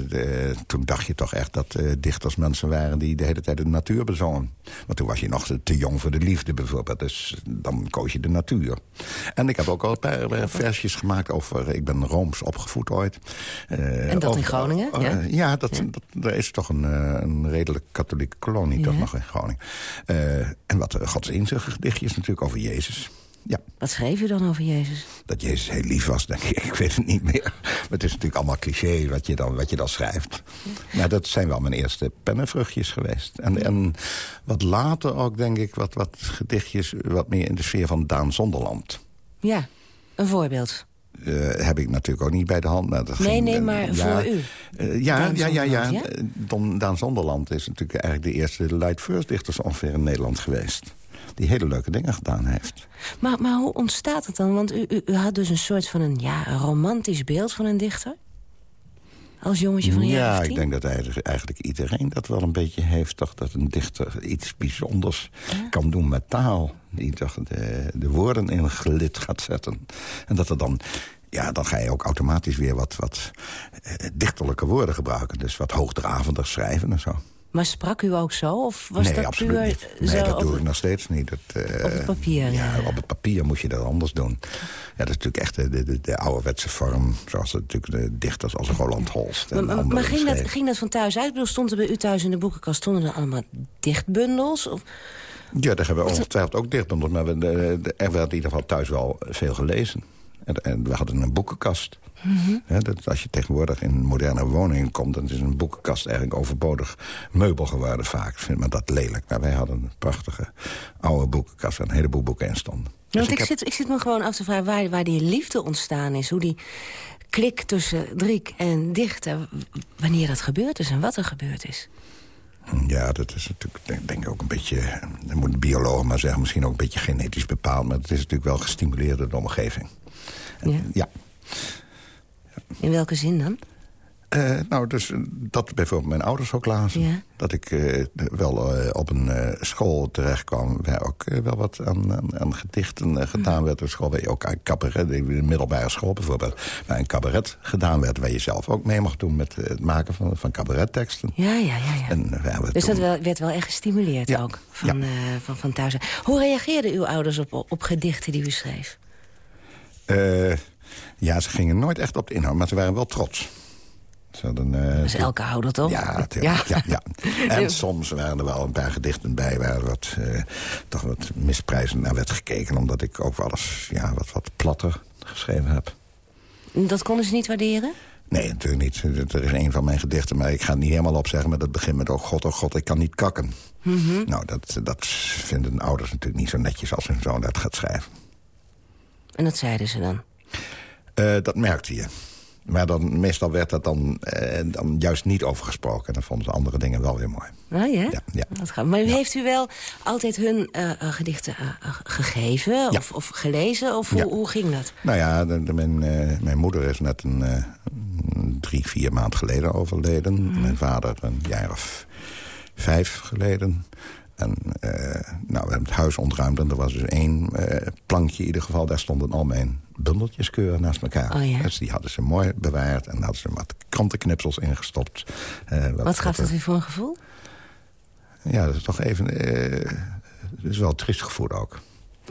Speaker 7: toen dacht je toch echt dat dichters mensen waren... die de hele tijd de natuur bezongen. Want toen was je nog te jong voor de liefde bijvoorbeeld. Dus dan koos de natuur. En ik heb ook al een paar uh, versjes gemaakt over... ik ben Rooms opgevoed ooit. Uh,
Speaker 6: En dat
Speaker 7: over,
Speaker 6: in Groningen,
Speaker 7: uh,
Speaker 6: ja?
Speaker 7: ja, dat, dat, daar is toch een, een redelijk katholieke kolonie toch
Speaker 6: Ja.
Speaker 7: nog in Groningen. En wat godsdienstige gedichtjes natuurlijk over Jezus. Ja,
Speaker 6: Wat schreef u dan over Jezus?
Speaker 7: dat Jezus heel lief was, denk ik. Ik weet het niet meer. Maar het is natuurlijk allemaal cliché wat je dan, wat je dan schrijft. Maar dat zijn wel mijn eerste pennenvruchtjes geweest. En, en wat later ook, denk ik, wat, wat gedichtjes... wat meer in de sfeer van Daan Zonderland.
Speaker 6: Ja, een voorbeeld.
Speaker 7: Uh, heb ik natuurlijk ook niet bij de hand.
Speaker 6: Nee,
Speaker 7: ging,
Speaker 6: nee,
Speaker 7: uh,
Speaker 6: maar
Speaker 7: ja,
Speaker 6: voor u.
Speaker 7: Uh, ja, ja, ja, ja.
Speaker 6: Ja?
Speaker 7: Don, Daan Zonderland is natuurlijk eigenlijk de eerste light first dichters ongeveer in Nederland geweest. Die hele leuke dingen gedaan heeft.
Speaker 6: Maar, maar hoe ontstaat het dan? Want u, u, u had dus een soort van een, ja, een romantisch beeld van een dichter? Als jongetje van een
Speaker 7: Ja, ik denk dat eigenlijk, iedereen dat wel een beetje heeft. Toch dat een dichter iets bijzonders kan doen met taal. Die toch de, de woorden in gelid gaat zetten. En dat er dan... Ja, dan ga je ook automatisch weer wat, wat eh, dichterlijke woorden gebruiken. Dus wat hoogdravender schrijven en zo.
Speaker 6: Maar sprak u ook zo? Of was
Speaker 7: nee,
Speaker 6: dat
Speaker 7: absoluut
Speaker 6: puur
Speaker 7: niet. Nee,
Speaker 6: zo
Speaker 7: dat doe ik nog steeds niet. Dat, eh,
Speaker 6: Op het papier, ja.
Speaker 7: op het papier moet je dat anders doen. Ja, dat is natuurlijk echt de, de, de, de ouderwetse vorm... zoals het natuurlijk de dichters als Roland Holst en
Speaker 6: Maar, ging, dat, ging dat van thuis uit? Ik bedoel, stond er bij u thuis in de boekenkast... stonden er allemaal dichtbundels? Of,
Speaker 7: Ja, daar hebben we ongetwijfeld ook dichtbundels. Maar we, de, er werd in ieder geval thuis wel veel gelezen. En, en we hadden een boekenkast. Dat als je tegenwoordig in moderne woningen komt... dan is een boekenkast eigenlijk overbodig meubel geworden vaak. Vindt men dat lelijk. Maar wij hadden een prachtige oude boekenkast... waar een heleboel boeken in stonden. Dus
Speaker 6: want ik,
Speaker 7: heb-
Speaker 6: zit, ik zit me gewoon af te vragen waar, waar die liefde ontstaan is. Hoe die klik tussen Driek en dichter... wanneer dat gebeurd is en wat er gebeurd is.
Speaker 7: Ja, dat is natuurlijk denk, denk ik ook een beetje... dat moet een bioloog maar zeggen, misschien ook een beetje genetisch bepaald... maar het is natuurlijk wel gestimuleerd door de omgeving.
Speaker 6: Ja.
Speaker 7: ja.
Speaker 6: In welke zin dan?
Speaker 7: Uh, nou, dus dat bijvoorbeeld mijn ouders ook lazen. Ja. Dat ik uh, wel uh, op een school terecht kwam... waar ook wel wat aan, aan, aan gedichten gedaan werd. Een school waar je ook aan cabaret... de middelbare school bijvoorbeeld... waar een cabaret gedaan werd... waar je zelf ook mee mocht doen met het maken van, van cabaretteksten.
Speaker 6: Ja, ja, ja. ja. En, dus dat wel, werd wel echt gestimuleerd ja. ook van, van, van thuis. Hoe reageerden uw ouders op, op gedichten die u schreef?
Speaker 7: Ja, ze gingen nooit echt op de inhoud, maar ze waren wel trots.
Speaker 6: Ze hadden, uh, dat is elke toch?
Speaker 7: Ja, ja. ja, ja. En soms waren er wel een paar gedichten bij... waar wat, uh, toch wat misprijzend naar werd gekeken... omdat ik ook wel eens ja, wat, wat platter geschreven heb.
Speaker 6: Dat konden ze niet waarderen?
Speaker 7: Nee, natuurlijk niet. Er is een van mijn gedichten, maar ik ga het niet helemaal opzeggen... maar dat begint met, oh god, oh god, ik kan niet kakken. Mm -hmm. Nou, dat, dat vinden ouders natuurlijk niet zo netjes... als hun zoon dat gaat schrijven.
Speaker 6: En dat zeiden ze dan?
Speaker 7: Uh, dat merkte je. Maar dan, meestal werd dat dan, eh, dan juist niet overgesproken. En dan vonden ze andere dingen wel weer mooi.
Speaker 6: Ah ja? ja, ja. Dat gaat. Maar heeft u wel altijd hun uh, gedichten uh, gegeven of, of, gelezen? Of hoe, hoe, ging dat?
Speaker 7: Nou ja, de, de, mijn, mijn moeder is net een drie, vier maanden geleden overleden. Mm. Mijn vader een jaar of vijf geleden. En uh, nou, we hebben het huis ontruimd en er was dus één uh, plankje in ieder geval. Daar stonden al mijn bundeltjes keuren naast elkaar.
Speaker 6: Oh, ja.
Speaker 7: Dus die hadden ze mooi bewaard en hadden ze wat krantenknipsels ingestopt.
Speaker 6: Uh, wat, wat gaf dat u voor een gevoel?
Speaker 7: Ja, dat is toch even... het is wel een triest gevoel ook.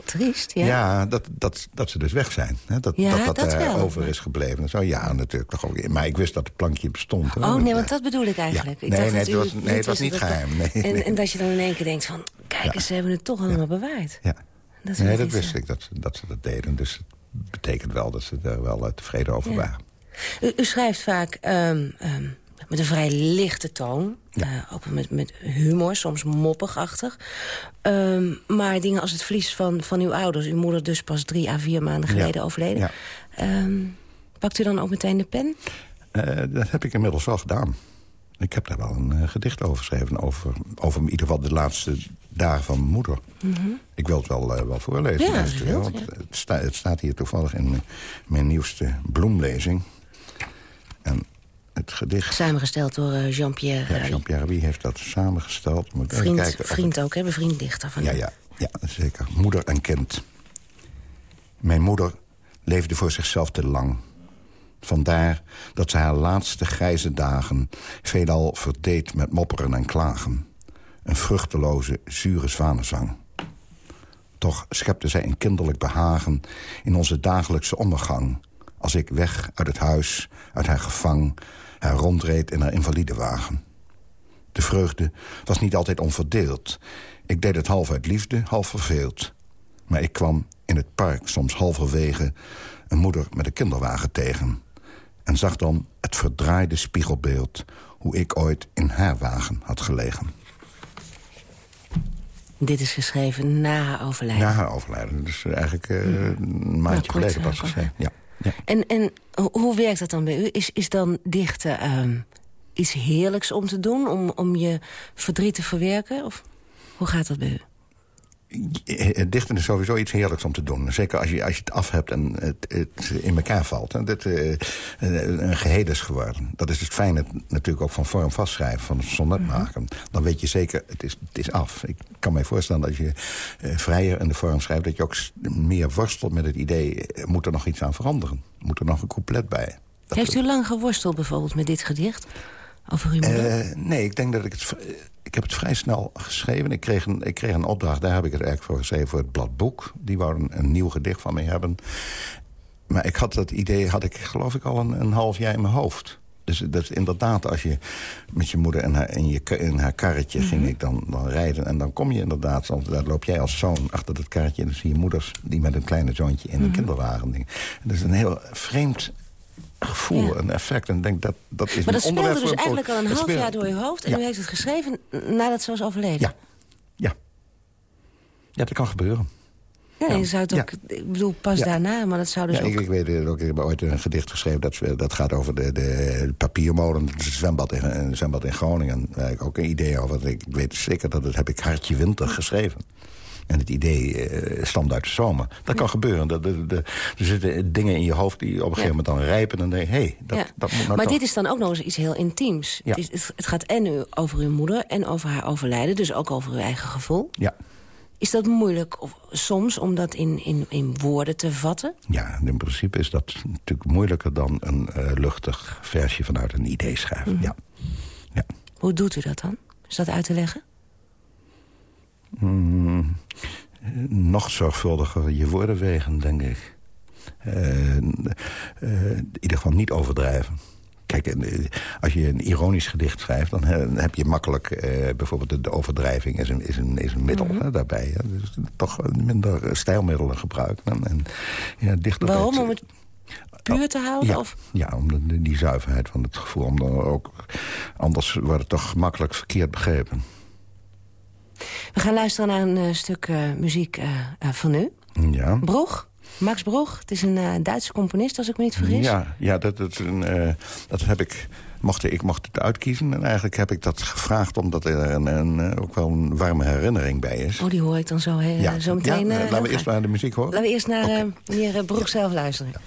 Speaker 6: Triest, ja?
Speaker 7: Ja, dat, dat, dat ze dus weg zijn. Hè? Dat,
Speaker 6: ja,
Speaker 7: dat,
Speaker 6: dat,
Speaker 7: dat over is gebleven. Zo, ja, natuurlijk. Toch ook, maar ik wist dat het plankje bestond.
Speaker 6: Oh, nee, want dat bedoel ik eigenlijk.
Speaker 7: Ja.
Speaker 6: Ik
Speaker 7: nee,
Speaker 6: dacht
Speaker 7: nee,
Speaker 6: dat
Speaker 7: het was, nee, het was niet geheim. Nee,
Speaker 6: en,
Speaker 7: nee.
Speaker 6: en dat je dan in één keer denkt van... kijk eens, ze hebben het toch allemaal bewaard.
Speaker 7: Ja.
Speaker 6: Dat
Speaker 7: nee, dat wist ik, dat, dat ze dat deden. Dus het betekent wel dat ze er wel tevreden over waren.
Speaker 6: U, u, schrijft vaak... Um, um, met een vrij lichte toon. Ja. Uh, ook met, met humor, soms moppigachtig. Um, maar dingen als het verlies van, van uw ouders... uw moeder dus pas drie à vier maanden geleden ja. overleden... Ja. Um, pakt u dan ook meteen de pen?
Speaker 7: Uh, dat heb ik inmiddels wel gedaan. Ik heb daar wel een uh, gedicht over geschreven. Over, over in ieder geval de laatste dagen van mijn moeder. Mm -hmm. Ik wil het wel, uh, wel voorlezen.
Speaker 6: Ja,
Speaker 7: dus,
Speaker 6: wilt,
Speaker 7: want het, sta, het, staat hier toevallig in mijn, mijn nieuwste bloemlezing. Het gedicht...
Speaker 6: Samengesteld door uh, Jean-Pierre
Speaker 7: ja, Jean-Pierre wie heeft dat samengesteld?
Speaker 6: Moet vriend, kijken vriend het... ook, hè? Bevriend dichter van
Speaker 7: ja, ja, ja, zeker. Moeder en kind. Mijn moeder leefde voor zichzelf te lang. Vandaar dat ze haar laatste grijze dagen... veelal verdeed met mopperen en klagen. Een vruchteloze, zure zwanenzang. Toch schepte zij een kinderlijk behagen... in onze dagelijkse ondergang... als ik weg uit het huis, uit haar gevang... haar rondreed in haar invalidewagen. De vreugde was niet altijd onverdeeld. Ik deed het half uit liefde, half verveeld. Maar ik kwam in het park soms halverwege... een moeder met een kinderwagen tegen en zag dan het verdraaide spiegelbeeld... hoe ik ooit in haar wagen had gelegen.
Speaker 6: Dit is geschreven na haar overlijden?
Speaker 7: Na haar overlijden. Dus eigenlijk uh, een maandje nou, geleden pas geschreven. Ja.
Speaker 6: En, en hoe werkt dat dan bij u? Is, is dan dichten um, iets heerlijks om te doen? Om, om je verdriet te verwerken? Of hoe gaat dat bij u?
Speaker 7: Dichten is sowieso iets heerlijks om te doen. Zeker als je, als je het af hebt en het, het in elkaar valt. En dit uh, een geheel is geworden. Dat is het fijne natuurlijk ook van vorm vastschrijven, van het sonnet mm -hmm. maken. Dan weet je zeker, het is, het is af. Ik kan me voorstellen dat je uh, vrijer in de vorm schrijft... dat je ook meer worstelt met het idee, moet er nog iets aan veranderen? Moet er nog een couplet bij?
Speaker 6: Dat Heeft u lang geworsteld bijvoorbeeld met dit gedicht? Over uw moeder?
Speaker 7: Uh, nee, ik denk dat ik het ik heb het vrij snel geschreven. Ik kreeg, een, ik kreeg een opdracht, daar heb ik het eigenlijk voor geschreven... voor het bladboek. Die wouden een, een nieuw gedicht van mij hebben. Maar ik had dat idee, had ik geloof ik al een, een half jaar in mijn hoofd. Dus dat is inderdaad, als je met je moeder in haar, in je, in haar karretje mm -hmm. ging ik dan, dan rijden. En dan kom je inderdaad, soms, daar loop jij als zoon achter dat karretje... en dan zie je moeders die met een kleine zoontje in een mm -hmm. kinderwagen. Dingen. Dat is een heel vreemd gevoel, ja. een effect. En denk dat, dat is
Speaker 6: maar dat
Speaker 7: speelde
Speaker 6: dus eigenlijk al een half jaar door je hoofd... en ja. u heeft het geschreven nadat ze was overleden?
Speaker 7: Ja. Ja. Ja, dat kan gebeuren.
Speaker 6: Ja, je zou het ook, ik bedoel, pas daarna, maar dat zou dus ook...
Speaker 7: Ik, ik weet ook, ik heb ooit een gedicht geschreven, dat, dat gaat over de, de papiermolen, het zwembad in, een zwembad in Groningen. Daar heb ik ook een idee over. Ik weet zeker dat het heb ik Hartje Winter geschreven. En het idee uh, stamt uit de zomer. Dat kan gebeuren. Dat, er zitten dingen in je hoofd die op een gegeven moment dan rijpen. En dan denk je, hé, hey, dat, dat moet nou
Speaker 6: Maar
Speaker 7: toch.
Speaker 6: dit is dan ook nog eens iets heel intiems. Het, is, het, gaat en over uw moeder en over haar overlijden. Dus ook over uw eigen gevoel.
Speaker 7: Ja.
Speaker 6: Is dat moeilijk of, soms om dat in, in, in woorden te vatten?
Speaker 7: Ja, in principe is dat natuurlijk moeilijker dan een uh, luchtig versje vanuit een idee schrijven. Mm -hmm. ja. ja.
Speaker 6: Hoe doet u dat dan? Is dat uit te leggen?
Speaker 7: Mm, nog zorgvuldiger je woorden wegen, denk ik. Uh, uh, in ieder geval niet overdrijven. Kijk, als je een ironisch gedicht schrijft... dan heb je makkelijk... Eh, bijvoorbeeld de overdrijving is een, is een, is een middel mm -hmm. hè, daarbij. Hè. Dus toch minder stijlmiddelen gebruiken. En, en, ja, dichter
Speaker 6: Waarom? Om het puur te houden?
Speaker 7: Ja,
Speaker 6: of?
Speaker 7: ja om de, die zuiverheid van het gevoel. Om dan ook, anders wordt het toch makkelijk verkeerd begrepen.
Speaker 6: We gaan luisteren naar een uh, stuk uh, muziek van u.
Speaker 7: Ja.
Speaker 6: Broeg? Max Broch, het is een uh, Duitse componist, als ik me niet vergis.
Speaker 7: Ja, ja dat, dat, uh, dat heb ik, mocht, ik mocht het uitkiezen. En eigenlijk heb ik dat gevraagd omdat er een, een, ook wel een warme herinnering bij is.
Speaker 6: Oh, die hoor ik dan zo, he,
Speaker 7: ja.
Speaker 6: zo meteen.
Speaker 7: Ja, uh, laten we eerst naar de muziek horen.
Speaker 6: Laten we eerst naar okay. meneer Broch zelf luisteren. Ja.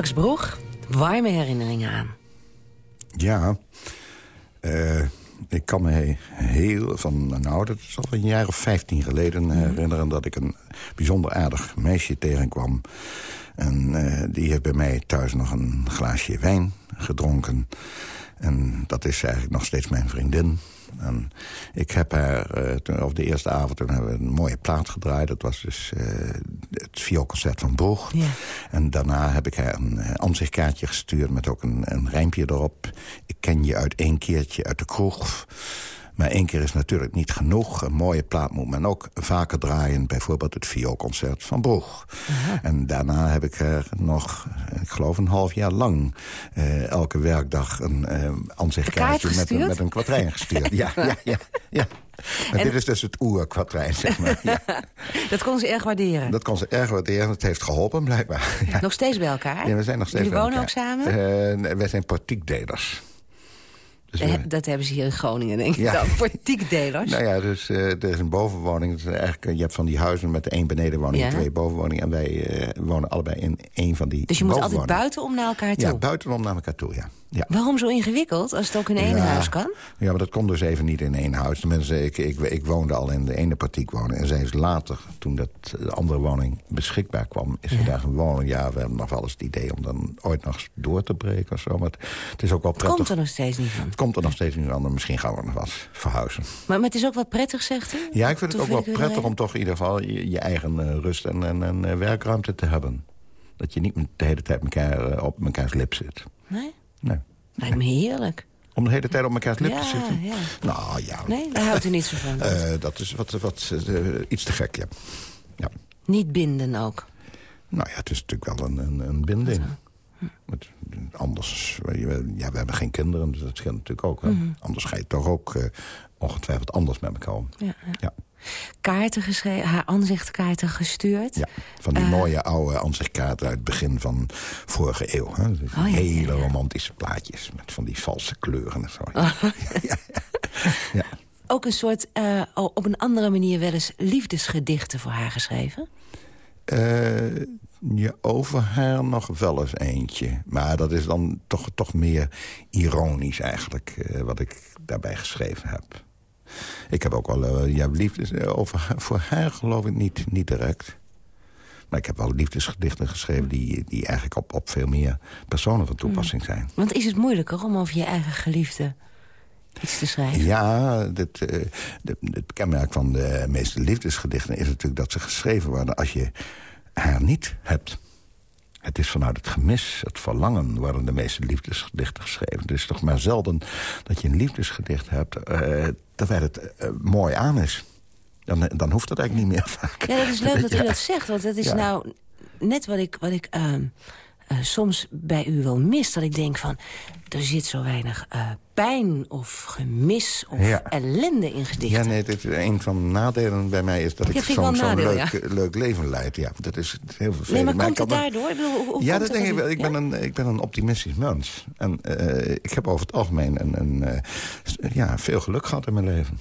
Speaker 6: Max Broeg, warme herinneringen aan.
Speaker 7: Ja, eh, ik kan me heel van, nou dat is al een jaar of vijftien geleden
Speaker 6: Mhm.
Speaker 7: herinneren... dat ik een bijzonder aardig meisje tegenkwam. En eh, die heeft bij mij thuis nog een glaasje wijn gedronken. En dat is eigenlijk nog steeds mijn vriendin. En ik heb haar, eh, toen, of de eerste avond, toen hebben we een mooie plaat gedraaid. Dat was dus eh, het vioolconcert van Broeg.
Speaker 6: Ja.
Speaker 7: En daarna heb ik haar een uh, ansichtkaartje gestuurd met ook een, een rijmpje erop. Ik ken je uit één keertje uit de kroeg. Maar één keer is natuurlijk niet genoeg. Een mooie plaat moet men ook vaker draaien. Bijvoorbeeld het vioolconcert van Broeg. En daarna heb ik er nog, ik geloof een half jaar lang... eh, elke werkdag een uh, ansichtkaartje met, een- met een gestuurd. ja, ja, ja. ja.
Speaker 6: En-
Speaker 7: dit is dus het oerkwatrijn, zeg maar. Ja.
Speaker 6: Dat kon ze erg waarderen.
Speaker 7: Dat kon ze erg waarderen. Het heeft geholpen, blijkbaar. Ja.
Speaker 6: Nog steeds bij elkaar?
Speaker 7: Ja, we zijn nog steeds
Speaker 6: Jullie
Speaker 7: bij
Speaker 6: wonen
Speaker 7: elkaar.
Speaker 6: ook samen?
Speaker 7: Eh, wij zijn partiekdelers. Dus we-
Speaker 6: Dat hebben ze hier in Groningen, denk ik
Speaker 7: Ja.
Speaker 6: dan. Politiekdelers.
Speaker 7: nou ja, dus eh, er is een bovenwoning. Dus eigenlijk, eh, je hebt van die huizen met één benedenwoning en twee bovenwoningen. En wij eh, wonen allebei in één van die
Speaker 6: dus je moet altijd buiten om naar elkaar toe.
Speaker 7: Ja, buitenom naar elkaar toe, ja. Ja.
Speaker 6: Waarom zo ingewikkeld als het ook in één
Speaker 7: Ja.
Speaker 6: huis kan?
Speaker 7: Ja, maar dat kon dus even niet in één huis. Tenminste, ik, ik, ik woonde al in de ene partiekwoning. En zij is later, toen dat, de andere woning beschikbaar kwam... is ze daar wonen. Ja, we hebben nog wel eens het idee om dan ooit nog door te breken of zo. Maar het, het is ook wel
Speaker 6: Het
Speaker 7: prettig.
Speaker 6: komt er nog steeds niet van.
Speaker 7: Het komt er nog steeds niet aan. Misschien gaan we nog wat verhuizen.
Speaker 6: Maar, maar het is ook wel prettig, zegt u?
Speaker 7: Ja, ik vind het ook wel prettig om toch in ieder geval... je, je eigen eh, rust en, en, en eh, werkruimte te hebben. Dat je niet de hele tijd elkaar, eh, op mekaars lip zit.
Speaker 6: Nee?
Speaker 7: Nee.
Speaker 6: Lijkt me heerlijk.
Speaker 7: Om de hele tijd op mekaars lip
Speaker 6: Ja,
Speaker 7: te zitten?
Speaker 6: ja.
Speaker 7: Nou ja,
Speaker 6: Nee, daar houdt u niet zo van.
Speaker 7: Eh, dat is wat, wat eh, iets te gek, ja. ja.
Speaker 6: Niet binden ook.
Speaker 7: Nou ja, het is natuurlijk wel een, een, een binding. Het, anders, ja, we hebben geen kinderen, dus dat scheelt natuurlijk ook. hè.
Speaker 6: Mhm.
Speaker 7: Anders ga je toch ook eh, ongetwijfeld anders met elkaar om.
Speaker 6: Ja, ja.
Speaker 7: Ja.
Speaker 6: Kaarten geschreven, haar aanzichtkaarten gestuurd.
Speaker 7: Ja, van die
Speaker 6: Eh.
Speaker 7: mooie oude ansichtkaarten uit het begin van vorige eeuw. Hè? Dus
Speaker 6: Oh, ja,
Speaker 7: hele romantische plaatjes met van die valse kleuren en zo.
Speaker 6: Oh. Ook een soort, eh, op een andere manier wel eens liefdesgedichten voor haar geschreven.
Speaker 7: Eh, ja, over haar nog wel eens eentje. Maar dat is dan toch, toch meer ironisch eigenlijk, wat ik daarbij geschreven heb. Ik heb ook wel eh, ja, liefdes... eh, over voor haar geloof ik niet, niet direct. Maar ik heb wel liefdesgedichten geschreven... die, die eigenlijk op, op veel meer personen van toepassing zijn.
Speaker 6: Want is het moeilijker om over je eigen geliefde iets te schrijven?
Speaker 7: Ja, dit, eh, het kenmerk van de meeste liefdesgedichten is natuurlijk dat ze geschreven worden als je haar niet hebt. Het is vanuit het gemis, het verlangen, worden de meeste liefdesgedichten geschreven. Het is toch maar zelden dat je een liefdesgedicht hebt eh, terwijl het eh, mooi aan is. Dan, dan hoeft dat eigenlijk niet meer vaak.
Speaker 6: Ja, dat is leuk dat u
Speaker 7: Ja.
Speaker 6: dat zegt, want dat is
Speaker 7: Ja.
Speaker 6: nou net wat ik, wat ik ehm, eh, soms bij u wel mis. Dat ik denk van, er zit zo weinig eh, pijn of gemis of
Speaker 7: Ja.
Speaker 6: ellende in gedichten.
Speaker 7: Ja, nee, dit, een van de nadelen bij mij is dat
Speaker 6: Ja,
Speaker 7: ik zo'n leuk, leven leid. Ja, dat is heel vervelend.
Speaker 6: nee, maar
Speaker 7: ik
Speaker 6: komt het daardoor? Ik bedoel, hoe, hoe
Speaker 7: ja, dat denk ik wel. Ik ben, een, ik ben een optimistisch mens. En eh, ik heb over het algemeen een, een, eh, ja, veel geluk gehad in mijn leven.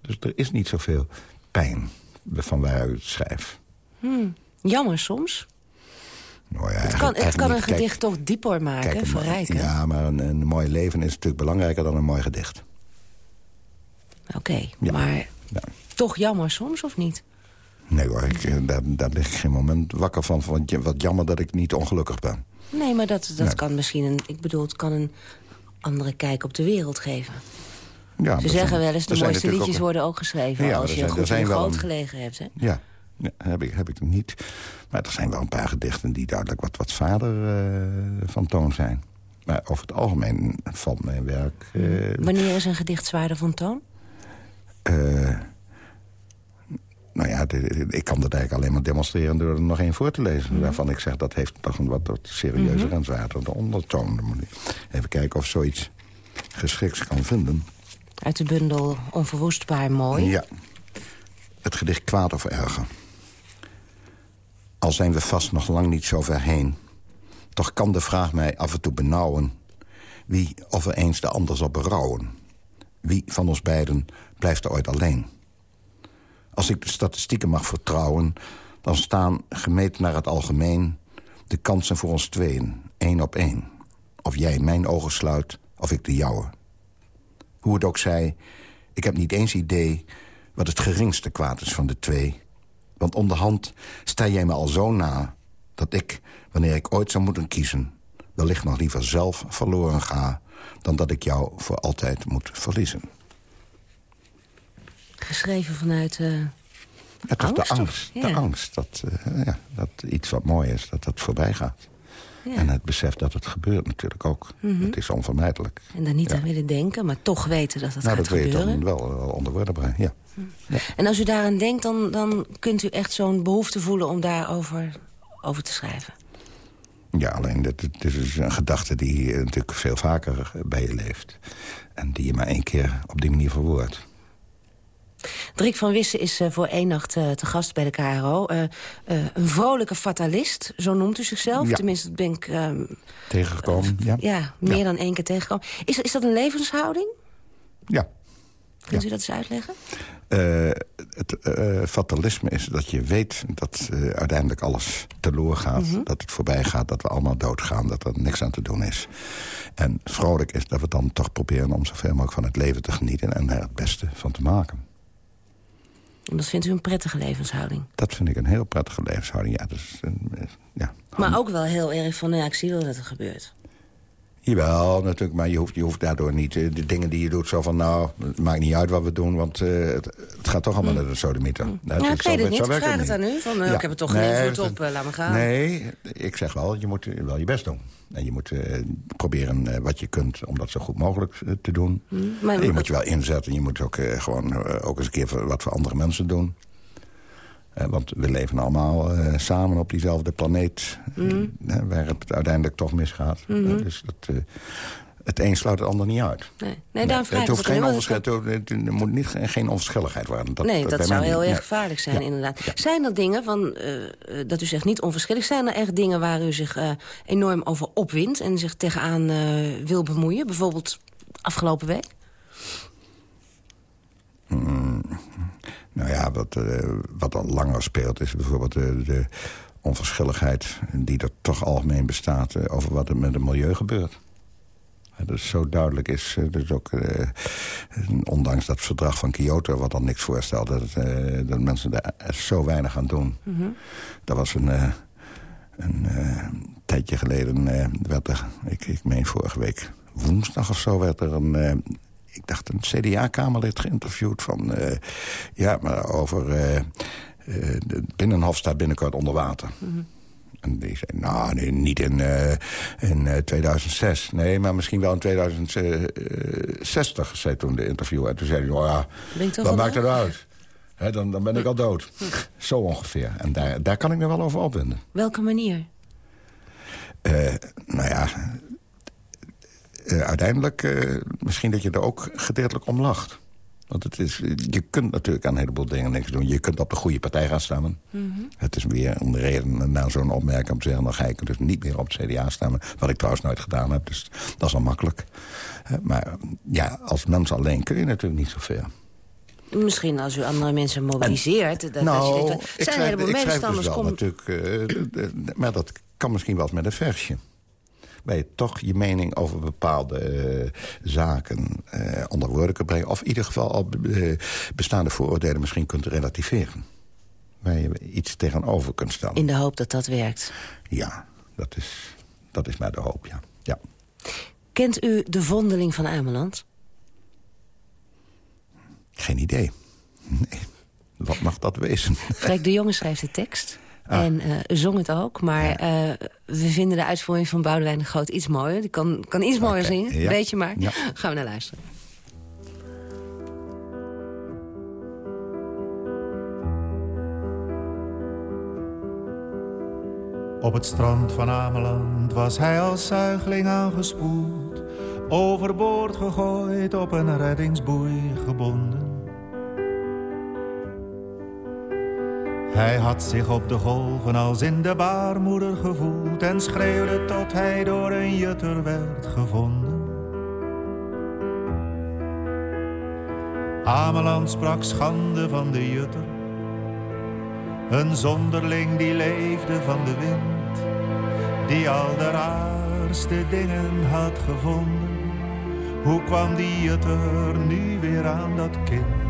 Speaker 7: Dus er is niet zoveel pijn van waaruit schrijf.
Speaker 6: Hmm, Jammer soms.
Speaker 7: Nou ja,
Speaker 6: Het kan, het kan een.
Speaker 7: Kijk,
Speaker 6: gedicht toch dieper maken,
Speaker 7: kijk,
Speaker 6: verrijken.
Speaker 7: Ja, maar een, een mooi leven is natuurlijk belangrijker dan een mooi gedicht.
Speaker 6: Oké,
Speaker 7: Ja.
Speaker 6: maar toch jammer soms, of niet?
Speaker 7: Nee hoor, ik, eh, daar, daar lig ik geen moment wakker van. van wat- wat jammer dat ik niet ongelukkig ben.
Speaker 6: Nee, maar dat, dat
Speaker 7: Nee.
Speaker 6: kan misschien een... Ik bedoel, het kan een andere kijk op de wereld geven.
Speaker 7: Ja,
Speaker 6: Ze zeggen wel eens, de mooiste liedjes
Speaker 7: ook-
Speaker 6: worden ook geschreven...
Speaker 7: Ja,
Speaker 6: als je
Speaker 7: zijn-
Speaker 6: goed in groot gelegen hebt. Hè?
Speaker 7: Ja, ja heb, ik, heb ik niet. Maar er zijn wel een paar gedichten die duidelijk wat, wat vader eh, van toon zijn. Maar over het algemeen valt mijn werk... eh,
Speaker 6: Wanneer is een gedicht zwaarder van toon?
Speaker 7: eh, nou ja, ik kan dat eigenlijk alleen maar demonstreren... door er nog één voor te lezen. Waarvan ik zeg, dat heeft toch een wat, wat serieuzer
Speaker 6: Mhm.
Speaker 7: en zwaarder ondertoon. Dan moet ik even kijken of zoiets geschikts kan vinden.
Speaker 6: Uit de bundel Onverwoestbaar Mooi.
Speaker 7: Ja. Het gedicht Kwaad of Erger. Al zijn we vast nog lang niet zo ver heen. Toch kan de vraag mij af en toe benauwen. Wie of er eens de ander zal berouwen. Wie van ons beiden blijft er ooit alleen. Als ik de statistieken mag vertrouwen... dan staan, gemeten naar het algemeen... De kansen voor ons tweeën, één op één. Of jij mijn ogen sluit, of ik de jouwe. Hoe het ook zij, ik heb niet eens idee... wat het geringste kwaad is van de twee. Want onderhand sta jij me al zo na... dat ik, wanneer ik ooit zou moeten kiezen... wellicht nog liever zelf verloren ga... dan dat ik jou voor altijd moet verliezen.
Speaker 6: Geschreven vanuit uh,
Speaker 7: Het is
Speaker 6: angst,
Speaker 7: de
Speaker 6: of-
Speaker 7: angst,
Speaker 6: ja.
Speaker 7: de angst dat, eh, ja, dat iets wat mooi is, dat dat voorbij gaat.
Speaker 6: Ja.
Speaker 7: En het besef dat het gebeurt natuurlijk ook.
Speaker 6: Mhm.
Speaker 7: Het is onvermijdelijk.
Speaker 6: En daar niet aan willen denken, maar toch weten dat het
Speaker 7: nou,
Speaker 6: gaat
Speaker 7: dat wil je
Speaker 6: gebeuren.
Speaker 7: dan wel, wel onder woorden brengen, ja.
Speaker 6: En als u daaraan denkt, dan, dan kunt u echt zo'n behoefte voelen... om daarover over te schrijven.
Speaker 7: Ja, alleen dit, dit is een gedachte die eh, natuurlijk veel vaker bij je leeft. En die je maar één keer op die manier verwoordt.
Speaker 6: Driek van Wissen is eh, voor één nacht eh, te gast bij de KRO. Eh, een vrolijke fatalist, zo noemt u zichzelf.
Speaker 7: Ja.
Speaker 6: Tenminste, dat ben ik ehm,
Speaker 7: Tegengekomen, ja.
Speaker 6: ja, meer dan één keer tegengekomen. Is, is dat een levenshouding?
Speaker 7: Ja.
Speaker 6: Kunt u dat eens uitleggen?
Speaker 7: Het fatalisme is dat je weet dat uiteindelijk alles teloor gaat.
Speaker 6: Mhm.
Speaker 7: Dat het voorbij gaat, dat we allemaal doodgaan. Dat er niks aan te doen is. En vrolijk is dat we dan toch proberen om zoveel mogelijk van het leven te genieten... en er het beste van te maken.
Speaker 6: En dat vindt u een prettige levenshouding.
Speaker 7: Dat vind ik een heel prettige levenshouding. Ja, dus, ja.
Speaker 6: Maar ook wel heel erg van, nou ja, ik zie wel dat er gebeurt.
Speaker 7: Jawel, natuurlijk, maar je hoeft, je hoeft daardoor niet eh, de dingen die je doet... zo van, nou, het maakt niet uit wat we doen, want eh, het, het gaat toch allemaal naar de sodemieter. Nou,
Speaker 6: Mm. ja,
Speaker 7: zo-
Speaker 6: ik weet het niet. Ik vraag het aan u. Van, eh,
Speaker 7: Ja.
Speaker 6: Ik heb er toch geen
Speaker 7: Nee,
Speaker 6: invloed
Speaker 7: dat-
Speaker 6: op, laat me gaan.
Speaker 7: Nee, ik zeg wel, je moet wel je best doen. En je moet proberen wat je kunt om dat zo goed mogelijk te doen.
Speaker 6: Mm, maar-
Speaker 7: je moet je wel inzetten. Je moet ook gewoon ook eens een keer wat voor andere mensen doen. Eh, want we leven allemaal eh, samen op diezelfde planeet...
Speaker 6: Mm.
Speaker 7: eh, waar het uiteindelijk toch misgaat.
Speaker 6: Mhm.
Speaker 7: Eh, dus dat, het een sluit het ander niet uit.
Speaker 6: Nee, nee vraag
Speaker 7: het hoeft geen
Speaker 6: het
Speaker 7: onverschilligheid, het, het- er moet niet, geen onverschilligheid worden. Dat,
Speaker 6: nee, dat, zou heel
Speaker 7: niet.
Speaker 6: erg
Speaker 7: Nee.
Speaker 6: gevaarlijk zijn,
Speaker 7: Ja.
Speaker 6: inderdaad. Zijn er dingen van, dat u zegt niet onverschillig... zijn er echt dingen waar u zich enorm over opwindt... en zich tegenaan wil bemoeien? Bijvoorbeeld afgelopen week?
Speaker 7: Mm, nou ja, wat, eh, wat al langer speelt is bijvoorbeeld de, de onverschilligheid... die er toch algemeen bestaat eh, over wat er met het milieu gebeurt. Dat het zo duidelijk is, dus ook, eh, ondanks dat verdrag van Kyoto... wat dan niks voorstelt, dat, eh, dat mensen daar zo weinig aan doen.
Speaker 6: Mhm.
Speaker 7: Dat was een, een tijdje geleden, werd er, ik, ik meen vorige week woensdag of zo... werd er een, ik dacht een CDA-kamerlid geïnterviewd van... eh, ja, maar over... de Binnenhof staat binnenkort onder water. En die zei, nou, nee, niet in, in eh, 2006. Nee, maar misschien wel in 2060, zei toen de interviewer. En toen zei hij, nou ja, wat
Speaker 6: al
Speaker 7: maakt het uit? Dan, dan ben ik al dood. Zo ongeveer. En daar, daar kan ik me wel over opwinden.
Speaker 6: Welke manier?
Speaker 7: Nou ja, eh, uiteindelijk eh, misschien dat je er ook gedeeltelijk om lacht. Want het is, je kunt natuurlijk aan een heleboel dingen niks doen. Je kunt op de goede partij gaan stemmen.
Speaker 6: Mhm.
Speaker 7: Het is weer een reden na zo'n opmerking om te zeggen... dan ga ik dus niet meer op het CDA stemmen. Wat ik trouwens nooit gedaan heb, dus dat is al makkelijk. Eh, maar ja, als mens alleen kun je natuurlijk niet zoveel.
Speaker 6: Misschien als u andere mensen mobiliseert. dat,
Speaker 7: nou,
Speaker 6: er
Speaker 7: ik
Speaker 6: zijn een
Speaker 7: schrijf,
Speaker 6: heleboel
Speaker 7: ik schrijf dus wel
Speaker 6: kom-
Speaker 7: natuurlijk... eh, maar dat kan misschien wel eens met een versje. Waar je toch je mening over bepaalde eh, zaken eh, onder woorden kunt brengen. Of in ieder geval al eh, bestaande vooroordelen misschien kunt relativeren. Waar je iets tegenover kunt stellen.
Speaker 6: In de hoop dat dat werkt.
Speaker 7: Ja, dat is, dat is maar de hoop, ja. ja.
Speaker 6: Kent u de vondeling van Ameland?
Speaker 7: Geen idee. Nee. Wat mag dat wezen?
Speaker 6: Kijk, de jongen schrijft de tekst.
Speaker 7: Ah.
Speaker 6: En eh, zong het ook. Maar eh, we vinden de uitvoering van Boudewijn de Groot iets mooier. Die kan, kan iets mooier zingen,
Speaker 7: ja.
Speaker 6: weet je maar.
Speaker 7: Ja.
Speaker 6: Gaan we naar luisteren.
Speaker 16: Op het strand van Ameland was hij als zuigeling aangespoeld. Overboord gegooid, op een reddingsboei gebonden. Hij had zich op de golven als in de baarmoeder gevoeld... en schreeuwde tot hij door een jutter werd gevonden. Ameland sprak schande van de jutter... Een zonderling die leefde van de wind. die al de raarste dingen had gevonden. Hoe kwam die het er nu weer aan dat kind?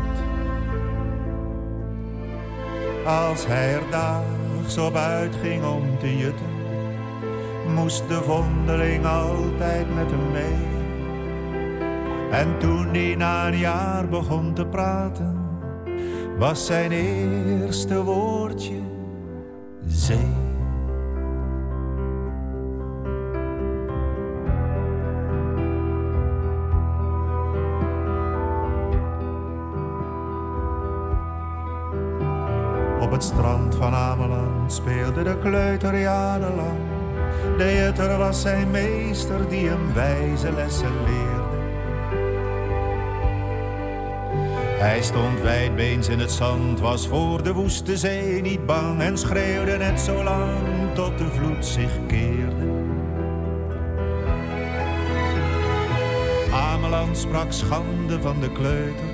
Speaker 16: Als hij er daags op uitging om te jutten, moest de vondeling altijd met hem mee. En toen hij na een jaar begon te praten, was zijn eerste woordje zee. Het strand van Ameland speelde de kleuter jarenlang. De jutter was zijn meester die hem wijze lessen leerde. Hij stond wijdbeens in het zand, was voor de woeste zee niet bang en schreeuwde net zo lang tot de vloed zich keerde. Ameland sprak schande van de kleuter,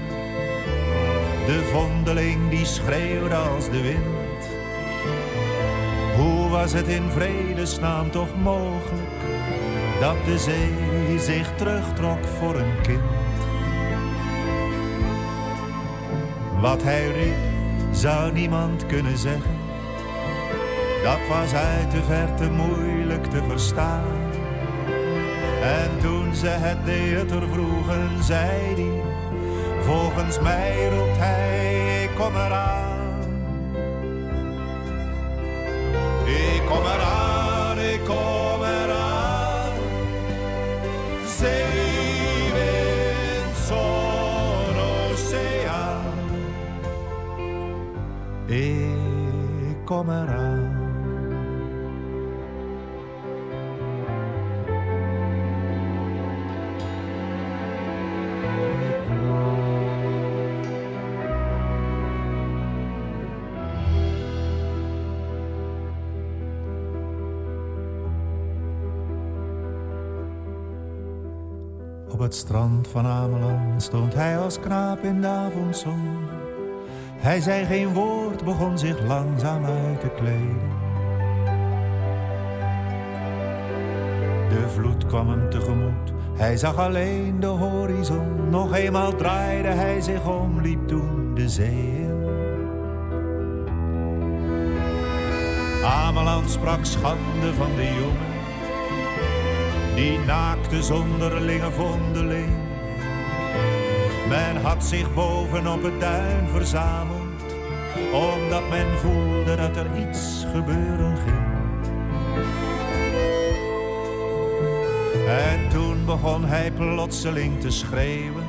Speaker 16: de vondeling die schreeuwde als de wind. Hoe was het in vredesnaam toch mogelijk dat de zee zich terugtrok voor een kind? Wat hij riep, zou niemand kunnen zeggen. Dat was uit de verte moeilijk te verstaan. En toen ze het de jutter vroegen, zei hij... Volgens mij roept hij, ik kom eraan. Ik kom eraan, ik kom eraan. Zee, wind, zon, oceaan. Ik kom eraan. Strand van Ameland stond hij als knaap in de avondzon. Hij zei geen woord, begon zich langzaam uit te kleden. De vloed kwam hem tegemoet, hij zag alleen de horizon. Nog eenmaal draaide hij zich om, liep toen de zee in. Ameland sprak schande van de jongen, die naakte zonderlinge vondeling. Men had zich boven op het duin verzameld, omdat men voelde dat er iets gebeuren ging. En toen begon hij plotseling te schreeuwen,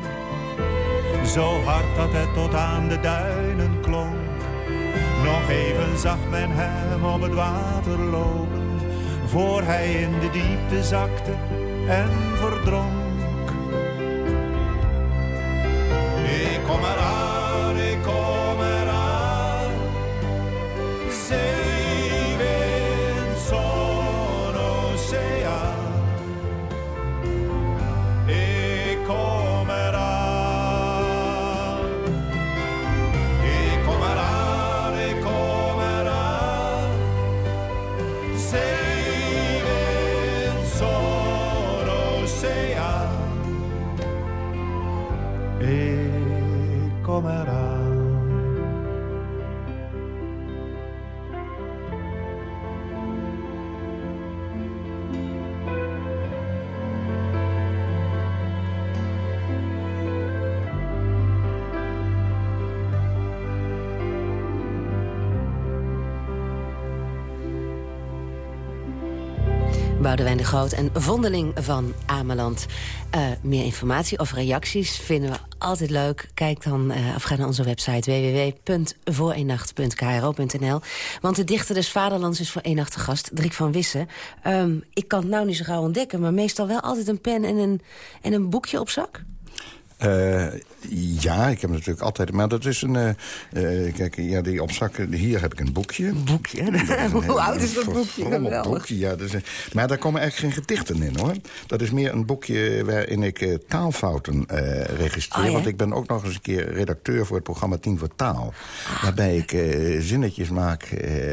Speaker 16: zo hard dat het tot aan de duinen klonk. Nog even zag men hem op het water lopen, voor hij in de diepte zakte en verdronk.
Speaker 6: Boudewijn de Groot en Vondeling van Ameland. Eh, meer informatie of reacties vinden we altijd leuk. Kijk dan eh, of ga naar onze website www.vooreennacht.kro.nl. Want de dichter des vaderlands is voor één nacht gast, Driek van Wissen. Ehm, ik kan het nou niet zo gauw ontdekken, maar meestal wel altijd een pen en een, en een boekje op zak.
Speaker 7: Uh, ja, ik heb natuurlijk altijd... Maar dat is een... Uh, kijk, ja, die opzakken... Hier heb ik een boekje.
Speaker 6: Een boekje? Hoe oud is dat boekje?
Speaker 7: Een boekje, ja. Dus, maar daar komen eigenlijk geen gedichten in, hoor. Dat is meer een boekje waarin ik taalfouten registreer. Oh, Want ik ben ook nog eens een keer redacteur voor het programma Tien voor Taal. Ah. Waarbij ik zinnetjes maak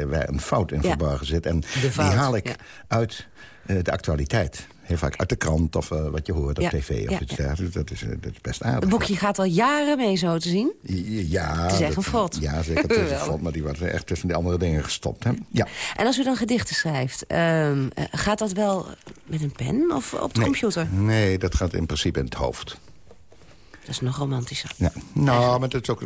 Speaker 7: waar een fout in verborgen zit. En die haal ik uit de actualiteit heel vaak uit de krant of uh, wat je hoort op tv of iets dergelijks. Dat is, uh, dat is best aardig.
Speaker 6: Het boekje gaat al jaren mee zo te zien.
Speaker 7: Ja.
Speaker 6: Het is echt een.
Speaker 7: Ja, zeker. Het is een maar die wordt echt tussen die andere dingen gestopt. Hè? Ja.
Speaker 6: En als u dan gedichten schrijft, uh, gaat dat wel met een pen of op de computer?
Speaker 7: Nee, dat gaat in principe in het hoofd.
Speaker 6: Dat is nog romantischer.
Speaker 7: Ja. Nou, maar het is ook,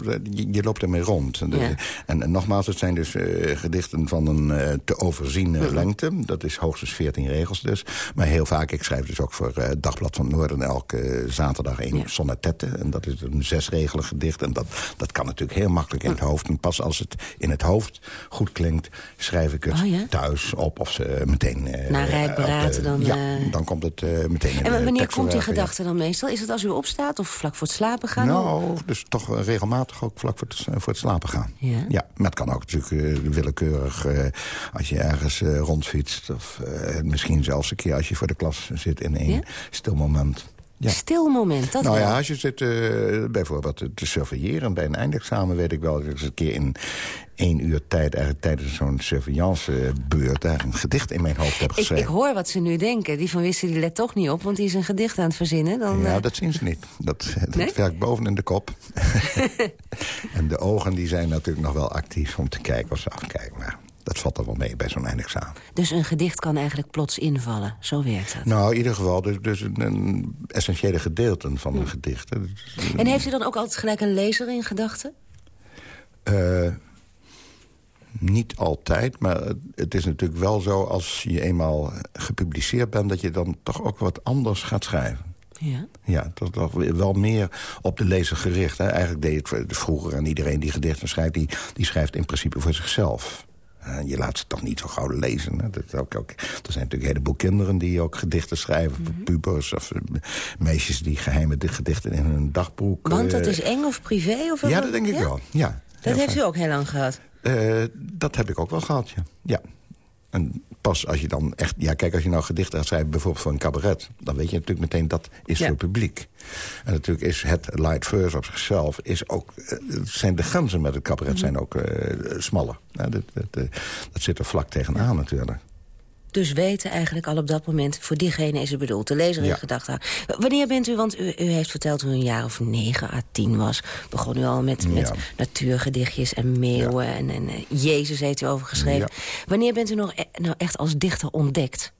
Speaker 7: je, loopt ermee rond. En, en, nogmaals, het zijn dus uh, gedichten van een uh, te overziene lengte. Dat is hoogstens 14 regels dus. Maar heel vaak, ik schrijf dus ook voor uh, Dagblad van Noorden... elke zaterdag een ja. sonnetette. En dat is een zesregelig gedicht. En dat, dat kan natuurlijk heel makkelijk in het hoofd. En pas als het in het hoofd goed klinkt... schrijf ik het oh, thuis op of ze meteen...
Speaker 6: Na rijp dan...
Speaker 7: Ja, dan komt het meteen in
Speaker 6: En wanneer komt die gedachte dan meestal? Is het als u opstaat of vlak voor slapen gaan?
Speaker 7: Nou, dus toch regelmatig ook vlak voor het, voor het slapen gaan. Ja? Ja, maar het kan ook natuurlijk uh, willekeurig uh, als je ergens uh, rondfietst. Of misschien zelfs een keer als je voor de klas zit in één ja? stil moment.
Speaker 6: Ja. Stil moment, dat
Speaker 7: Nou
Speaker 6: wel.
Speaker 7: ja, als je zit uh, bijvoorbeeld te surveilleren bij een eindexamen... weet ik wel dat ik eens een keer in één uur tijd... eigenlijk tijdens zo'n surveillancebeurt... daar een gedicht in mijn hoofd heb geschreven.
Speaker 6: Ik, ik, hoor wat ze nu denken. Die van Wissen die let toch niet op, want die is een gedicht aan het verzinnen. Dan,
Speaker 7: ja, uh... dat zien ze niet. Dat, dat nee? werkt boven in de kop. en de ogen die zijn natuurlijk nog wel actief om te kijken of ze afkijken. Maar dat valt er wel mee bij zo'n eindexamen.
Speaker 6: Dus een gedicht kan eigenlijk plots invallen, zo werkt dat?
Speaker 7: Nou, in ieder geval dus, dus een, een essentiële gedeelte van een gedicht.
Speaker 6: En heeft u dan ook altijd gelijk een lezer in gedachten?
Speaker 7: Uh, niet altijd, maar het is natuurlijk wel zo... als je eenmaal gepubliceerd bent... dat je dan toch ook wat anders gaat schrijven.
Speaker 6: Ja?
Speaker 7: Ja, dat is wel meer op de lezer gericht. Hè. Eigenlijk deed het vroeger en iedereen die gedichten schrijft... die, die schrijft in principe voor zichzelf. Uh, je laat ze toch niet zo gauw lezen. Hè? Dat ook, ook, er zijn natuurlijk een heleboel kinderen die ook gedichten schrijven. Mm -hmm. Pubers of uh, meisjes die geheime gedichten in hun dagboek.
Speaker 6: Want dat is eng of privé? Of
Speaker 7: ja, dat denk ik ja? wel. Ja,
Speaker 6: dat heeft u ook heel lang gehad?
Speaker 7: Uh, dat heb ik ook wel gehad, ja. ja. En pas als je dan echt... Ja, kijk, als je nou gedichten gaat schrijven, bijvoorbeeld voor een cabaret... dan weet je natuurlijk meteen dat is ja. voor het publiek. En natuurlijk is het light verse op zichzelf... Is ook, zijn de grenzen met het cabaret mm -hmm. zijn ook uh, smaller. Ja, dat, dat, dat, zit er vlak tegenaan natuurlijk.
Speaker 6: Dus weten eigenlijk al op dat moment, voor diegene is het bedoeld. De lezer in ja. gedachten. Wanneer bent u, want u, u, heeft verteld hoe u een jaar of negen à tien was. Begon u al met, met natuurgedichtjes en meeuwen. Ja. En, en uh, Jezus heeft u over geschreven. Wanneer bent u nog e nou echt als dichter ontdekt?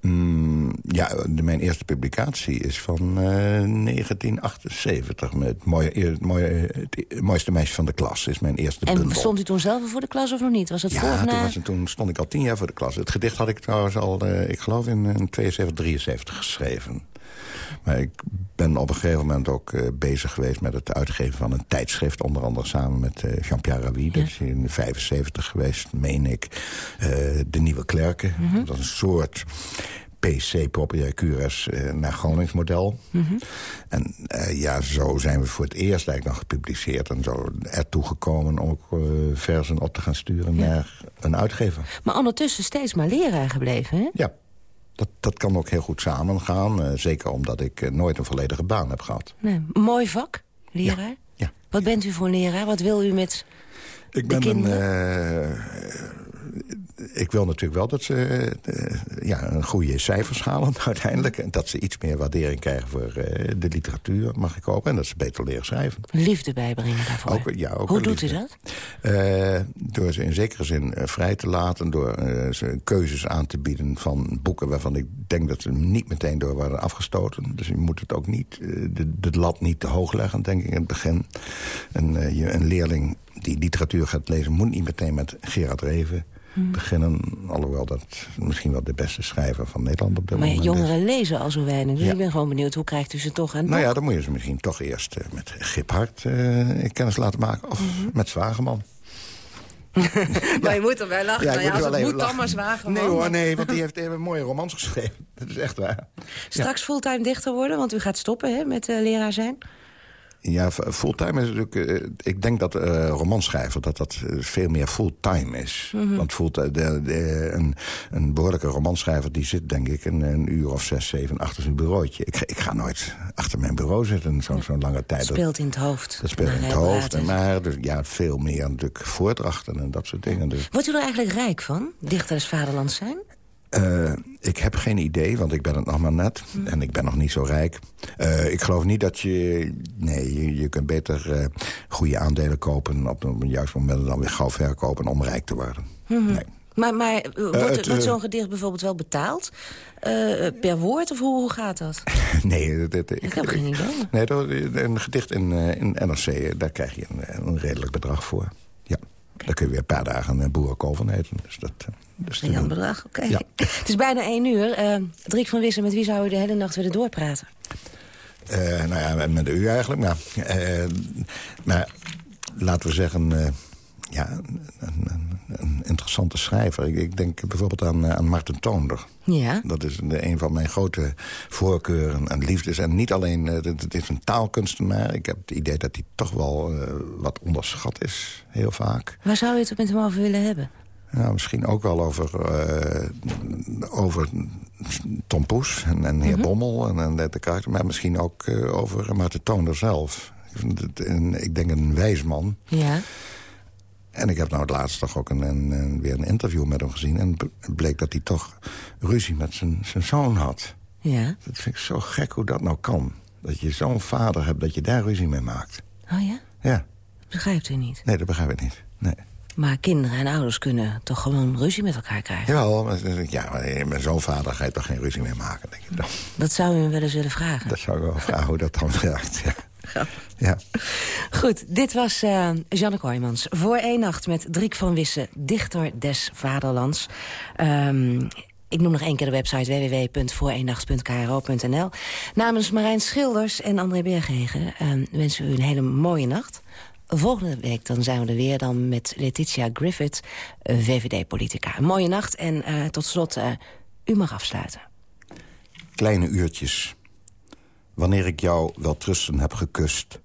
Speaker 7: Mm, ja, mijn eerste publicatie is van uh, 1978. Met het, mooie, het, mooie, het mooiste meisje van de klas is mijn eerste
Speaker 6: En
Speaker 7: bundel.
Speaker 6: stond u toen zelf voor de klas of nog niet? Was het
Speaker 7: ja,
Speaker 6: voor
Speaker 7: toen, was, toen stond ik al tien jaar voor de klas. Het gedicht had ik trouwens al, uh, ik geloof, in, in 72, 73 geschreven. Maar ik ben op een gegeven moment ook uh, bezig geweest... met het uitgeven van een tijdschrift. Onder andere samen met uh, Jean-Pierre Ravi. Ja. Dat is in 75 geweest, meen ik. Uh, de Nieuwe Klerken. Mm -hmm. Dat is een soort... PC Populair Cures uh, naar Gronings model. Mm -hmm. En uh, ja, zo zijn we voor het eerst eigenlijk nog gepubliceerd... en zo ertoe gekomen om ook uh, versen op te gaan sturen ja. naar een uitgever.
Speaker 6: Maar ondertussen steeds maar leraar gebleven, hè?
Speaker 7: Ja. Dat, dat kan ook heel goed samengaan. Zeker omdat ik nooit een volledige baan heb gehad.
Speaker 6: Nee, mooi vak, leraar.
Speaker 7: Ja, ja.
Speaker 6: Wat bent u voor leraar? Wat wil u met
Speaker 7: ik ben een... Uh, ik wil natuurlijk wel dat ze uh, ja, een goede cijfers halen uiteindelijk. En dat ze iets meer waardering krijgen voor uh, de literatuur, mag ik hopen. En dat ze beter leren schrijven.
Speaker 6: Liefde bijbrengen daarvoor?
Speaker 7: Ook, ja, ook
Speaker 6: Hoe doet u dat?
Speaker 7: Uh, door ze in zekere zin vrij te laten. Door ze keuzes aan te bieden van boeken waarvan ik denk dat ze niet meteen door worden afgestoten. Dus je moet het ook niet, de, de lat niet te hoog leggen, denk ik in het begin. En je, een leerling die literatuur gaat lezen... moet niet meteen met Gerard Reven. Beginnen. Alhoewel dat misschien wel de beste schrijver van Nederland op dit
Speaker 6: maar
Speaker 7: moment
Speaker 6: jongeren
Speaker 7: is.
Speaker 6: lezen al zo weinig. Dus ja. ik ben gewoon benieuwd, hoe krijgt u ze toch aan
Speaker 7: Nou ja, dan moet je ze misschien toch eerst uh, met Giphart uh, kennis laten maken. Of mm -hmm. met Zwageman.
Speaker 6: maar je moet erbij lachen.
Speaker 7: Ja,
Speaker 6: nou ja,
Speaker 7: moet
Speaker 6: als
Speaker 7: wel
Speaker 6: het moet, dan maar zwaar gewoon.
Speaker 7: Nee hoor, nee, want die heeft even een mooie romans geschreven. Dat is echt waar.
Speaker 6: Straks fulltime dichter worden, want u gaat stoppen hè, met eh, leraar zijn.
Speaker 7: Ja, fulltime is natuurlijk... eh, ik denk dat eh romanschrijver dat dat eh, veel meer fulltime is.
Speaker 6: Mhm.
Speaker 7: Want fulltime, de, de- een, een behoorlijke romanschrijver... die zit denk ik een, een uur of zes, zeven achter zijn bureautje. Ik, ga- ik ga nooit achter mijn bureau zitten zo'n zo'n lange tijd. Dat-
Speaker 6: Speelt in het hoofd.
Speaker 7: Dat speelt in het hoofd. En maar dus, ja, veel meer natuurlijk voordrachten en dat soort dingen. Dus,
Speaker 6: Wordt u er eigenlijk rijk van, dichter des vaderlands zijn?
Speaker 7: Eh, ik heb geen idee, want ik ben het nog maar net. En ik ben nog niet zo rijk. Eh, ik geloof niet dat je... Nee, je, je kunt beter eh, goede aandelen kopen... op een juist moment dan weer gauw verkopen om rijk te worden.
Speaker 6: Mhm. Maar, maar eh, wordt, zo'n gedicht bijvoorbeeld wel betaald? Per woord of hoe, hoe gaat dat?
Speaker 7: nee, dat,
Speaker 6: Ik heb geen idee.
Speaker 7: Nee, dat- een gedicht in, in NRC, daar krijg je een, een redelijk bedrag voor. Daar kun je weer een paar dagen een boerenkool van eten. Dus dat, eh, dus te
Speaker 6: Een
Speaker 7: doen.
Speaker 6: bedrag, oké.
Speaker 7: Ja.
Speaker 6: Het is bijna één uur. Eh Driek van Wissen, met wie zou u de hele nacht willen doorpraten?
Speaker 7: Eh, nou ja, met- u eigenlijk. Maar, eh, maar laten we zeggen... eh, ja, een, een, een interessante schrijver. Ik, ik denk bijvoorbeeld aan, eh, aan Martin Toonder.
Speaker 6: Ja.
Speaker 7: Dat is de, een van mijn grote voorkeuren en liefdes. En niet alleen, eh, het, het is een taalkunstenaar. Ik heb het idee dat hij toch wel eh, wat onderschat is, heel vaak.
Speaker 6: Waar zou u het met hem over willen hebben?
Speaker 7: Nou, misschien ook wel over, eh, over Tom Poes en, en heer
Speaker 6: Mhm.
Speaker 7: Bommel en, en de karakter. Maar misschien ook eh, over Maarten Toonder zelf. Ik, vind het een, ik denk een wijs man.
Speaker 6: Ja.
Speaker 7: En ik heb nou het laatst toch ook een, weer een interview met hem gezien. En het bleek dat hij toch ruzie met zijn, zijn zoon had.
Speaker 6: Ja.
Speaker 7: Dat vind ik zo gek hoe dat nou kan. Dat je zo'n vader hebt dat je daar ruzie mee maakt.
Speaker 6: Oh ja?
Speaker 7: Ja,
Speaker 6: Begrijpt u niet.
Speaker 7: nee, dat begrijp ik niet. Nee.
Speaker 6: Maar kinderen en ouders kunnen toch gewoon ruzie met elkaar krijgen?
Speaker 7: Jawel, maar, ja, maar met zo'n vader ga je toch geen ruzie mee maken, denk ik dan.
Speaker 6: Dat zou u hem wel eens willen vragen.
Speaker 7: Dat zou ik wel vragen hoe dat dan werkt. Ja. Ja.
Speaker 6: Goed, dit was eh Janneke Hoijmans. Voor één nacht met Driek van Wissen, dichter des vaderlands. Ehm, ik noem nog één keer de website www.vooreennacht.kro.nl. Namens Marijn Schilders en André Berghegen ehm, wensen we u een hele mooie nacht. Volgende week dan zijn we er weer dan met Letitia Griffith, VVD-politica. Een mooie nacht en eh, tot slot, eh, u mag afsluiten.
Speaker 7: Kleine uurtjes. Wanneer ik jou wel trusten heb gekust...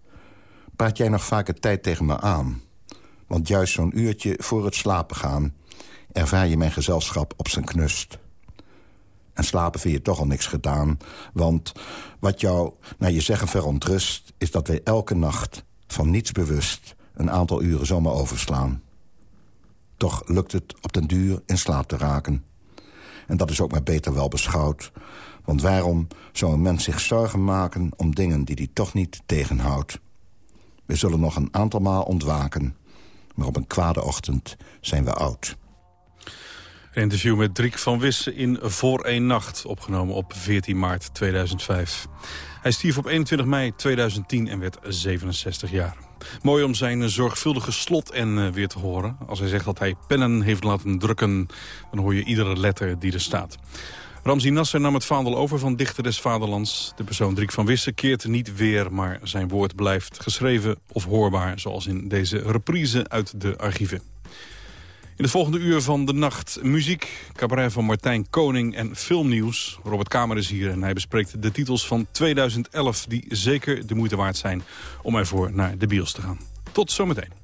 Speaker 7: praat jij nog vaker tijd tegen me aan. Want juist zo'n uurtje voor het slapen gaan... ervaar je mijn gezelschap op zijn knust. En slapen vind je toch al niks gedaan. Want wat jou naar je zeggen verontrust... is dat wij elke nacht, van niets bewust... een aantal uren zomaar overslaan. Toch lukt het op den duur in slaap te raken. En dat is ook maar beter wel beschouwd. Want waarom zou een mens zich zorgen maken om dingen die hij toch niet tegenhoudt? We zullen nog een aantal maal ontwaken, maar op een kwade ochtend zijn we oud.
Speaker 3: Een interview met Driek van Wissen in Voor één Nacht, opgenomen op 14 maart 2005. Hij stierf op 21 mei 2010 en werd 67 jaar. Mooi om zijn zorgvuldige slot en eh, weer te horen. Als hij zegt dat hij pennen heeft laten drukken, dan hoor je iedere letter die er staat. Ramzi Nasser nam het vaandel over van dichter des vaderlands. De persoon Driek van Wissen keert niet weer, maar zijn woord blijft geschreven of hoorbaar... zoals in deze reprise uit de archieven. In het volgende uur van de nacht muziek, cabaret van Martijn Koning en filmnieuws. Robert Kamer is hier en hij bespreekt de titels van 2011... die zeker de moeite waard zijn om ervoor naar de bios te gaan. Tot zometeen.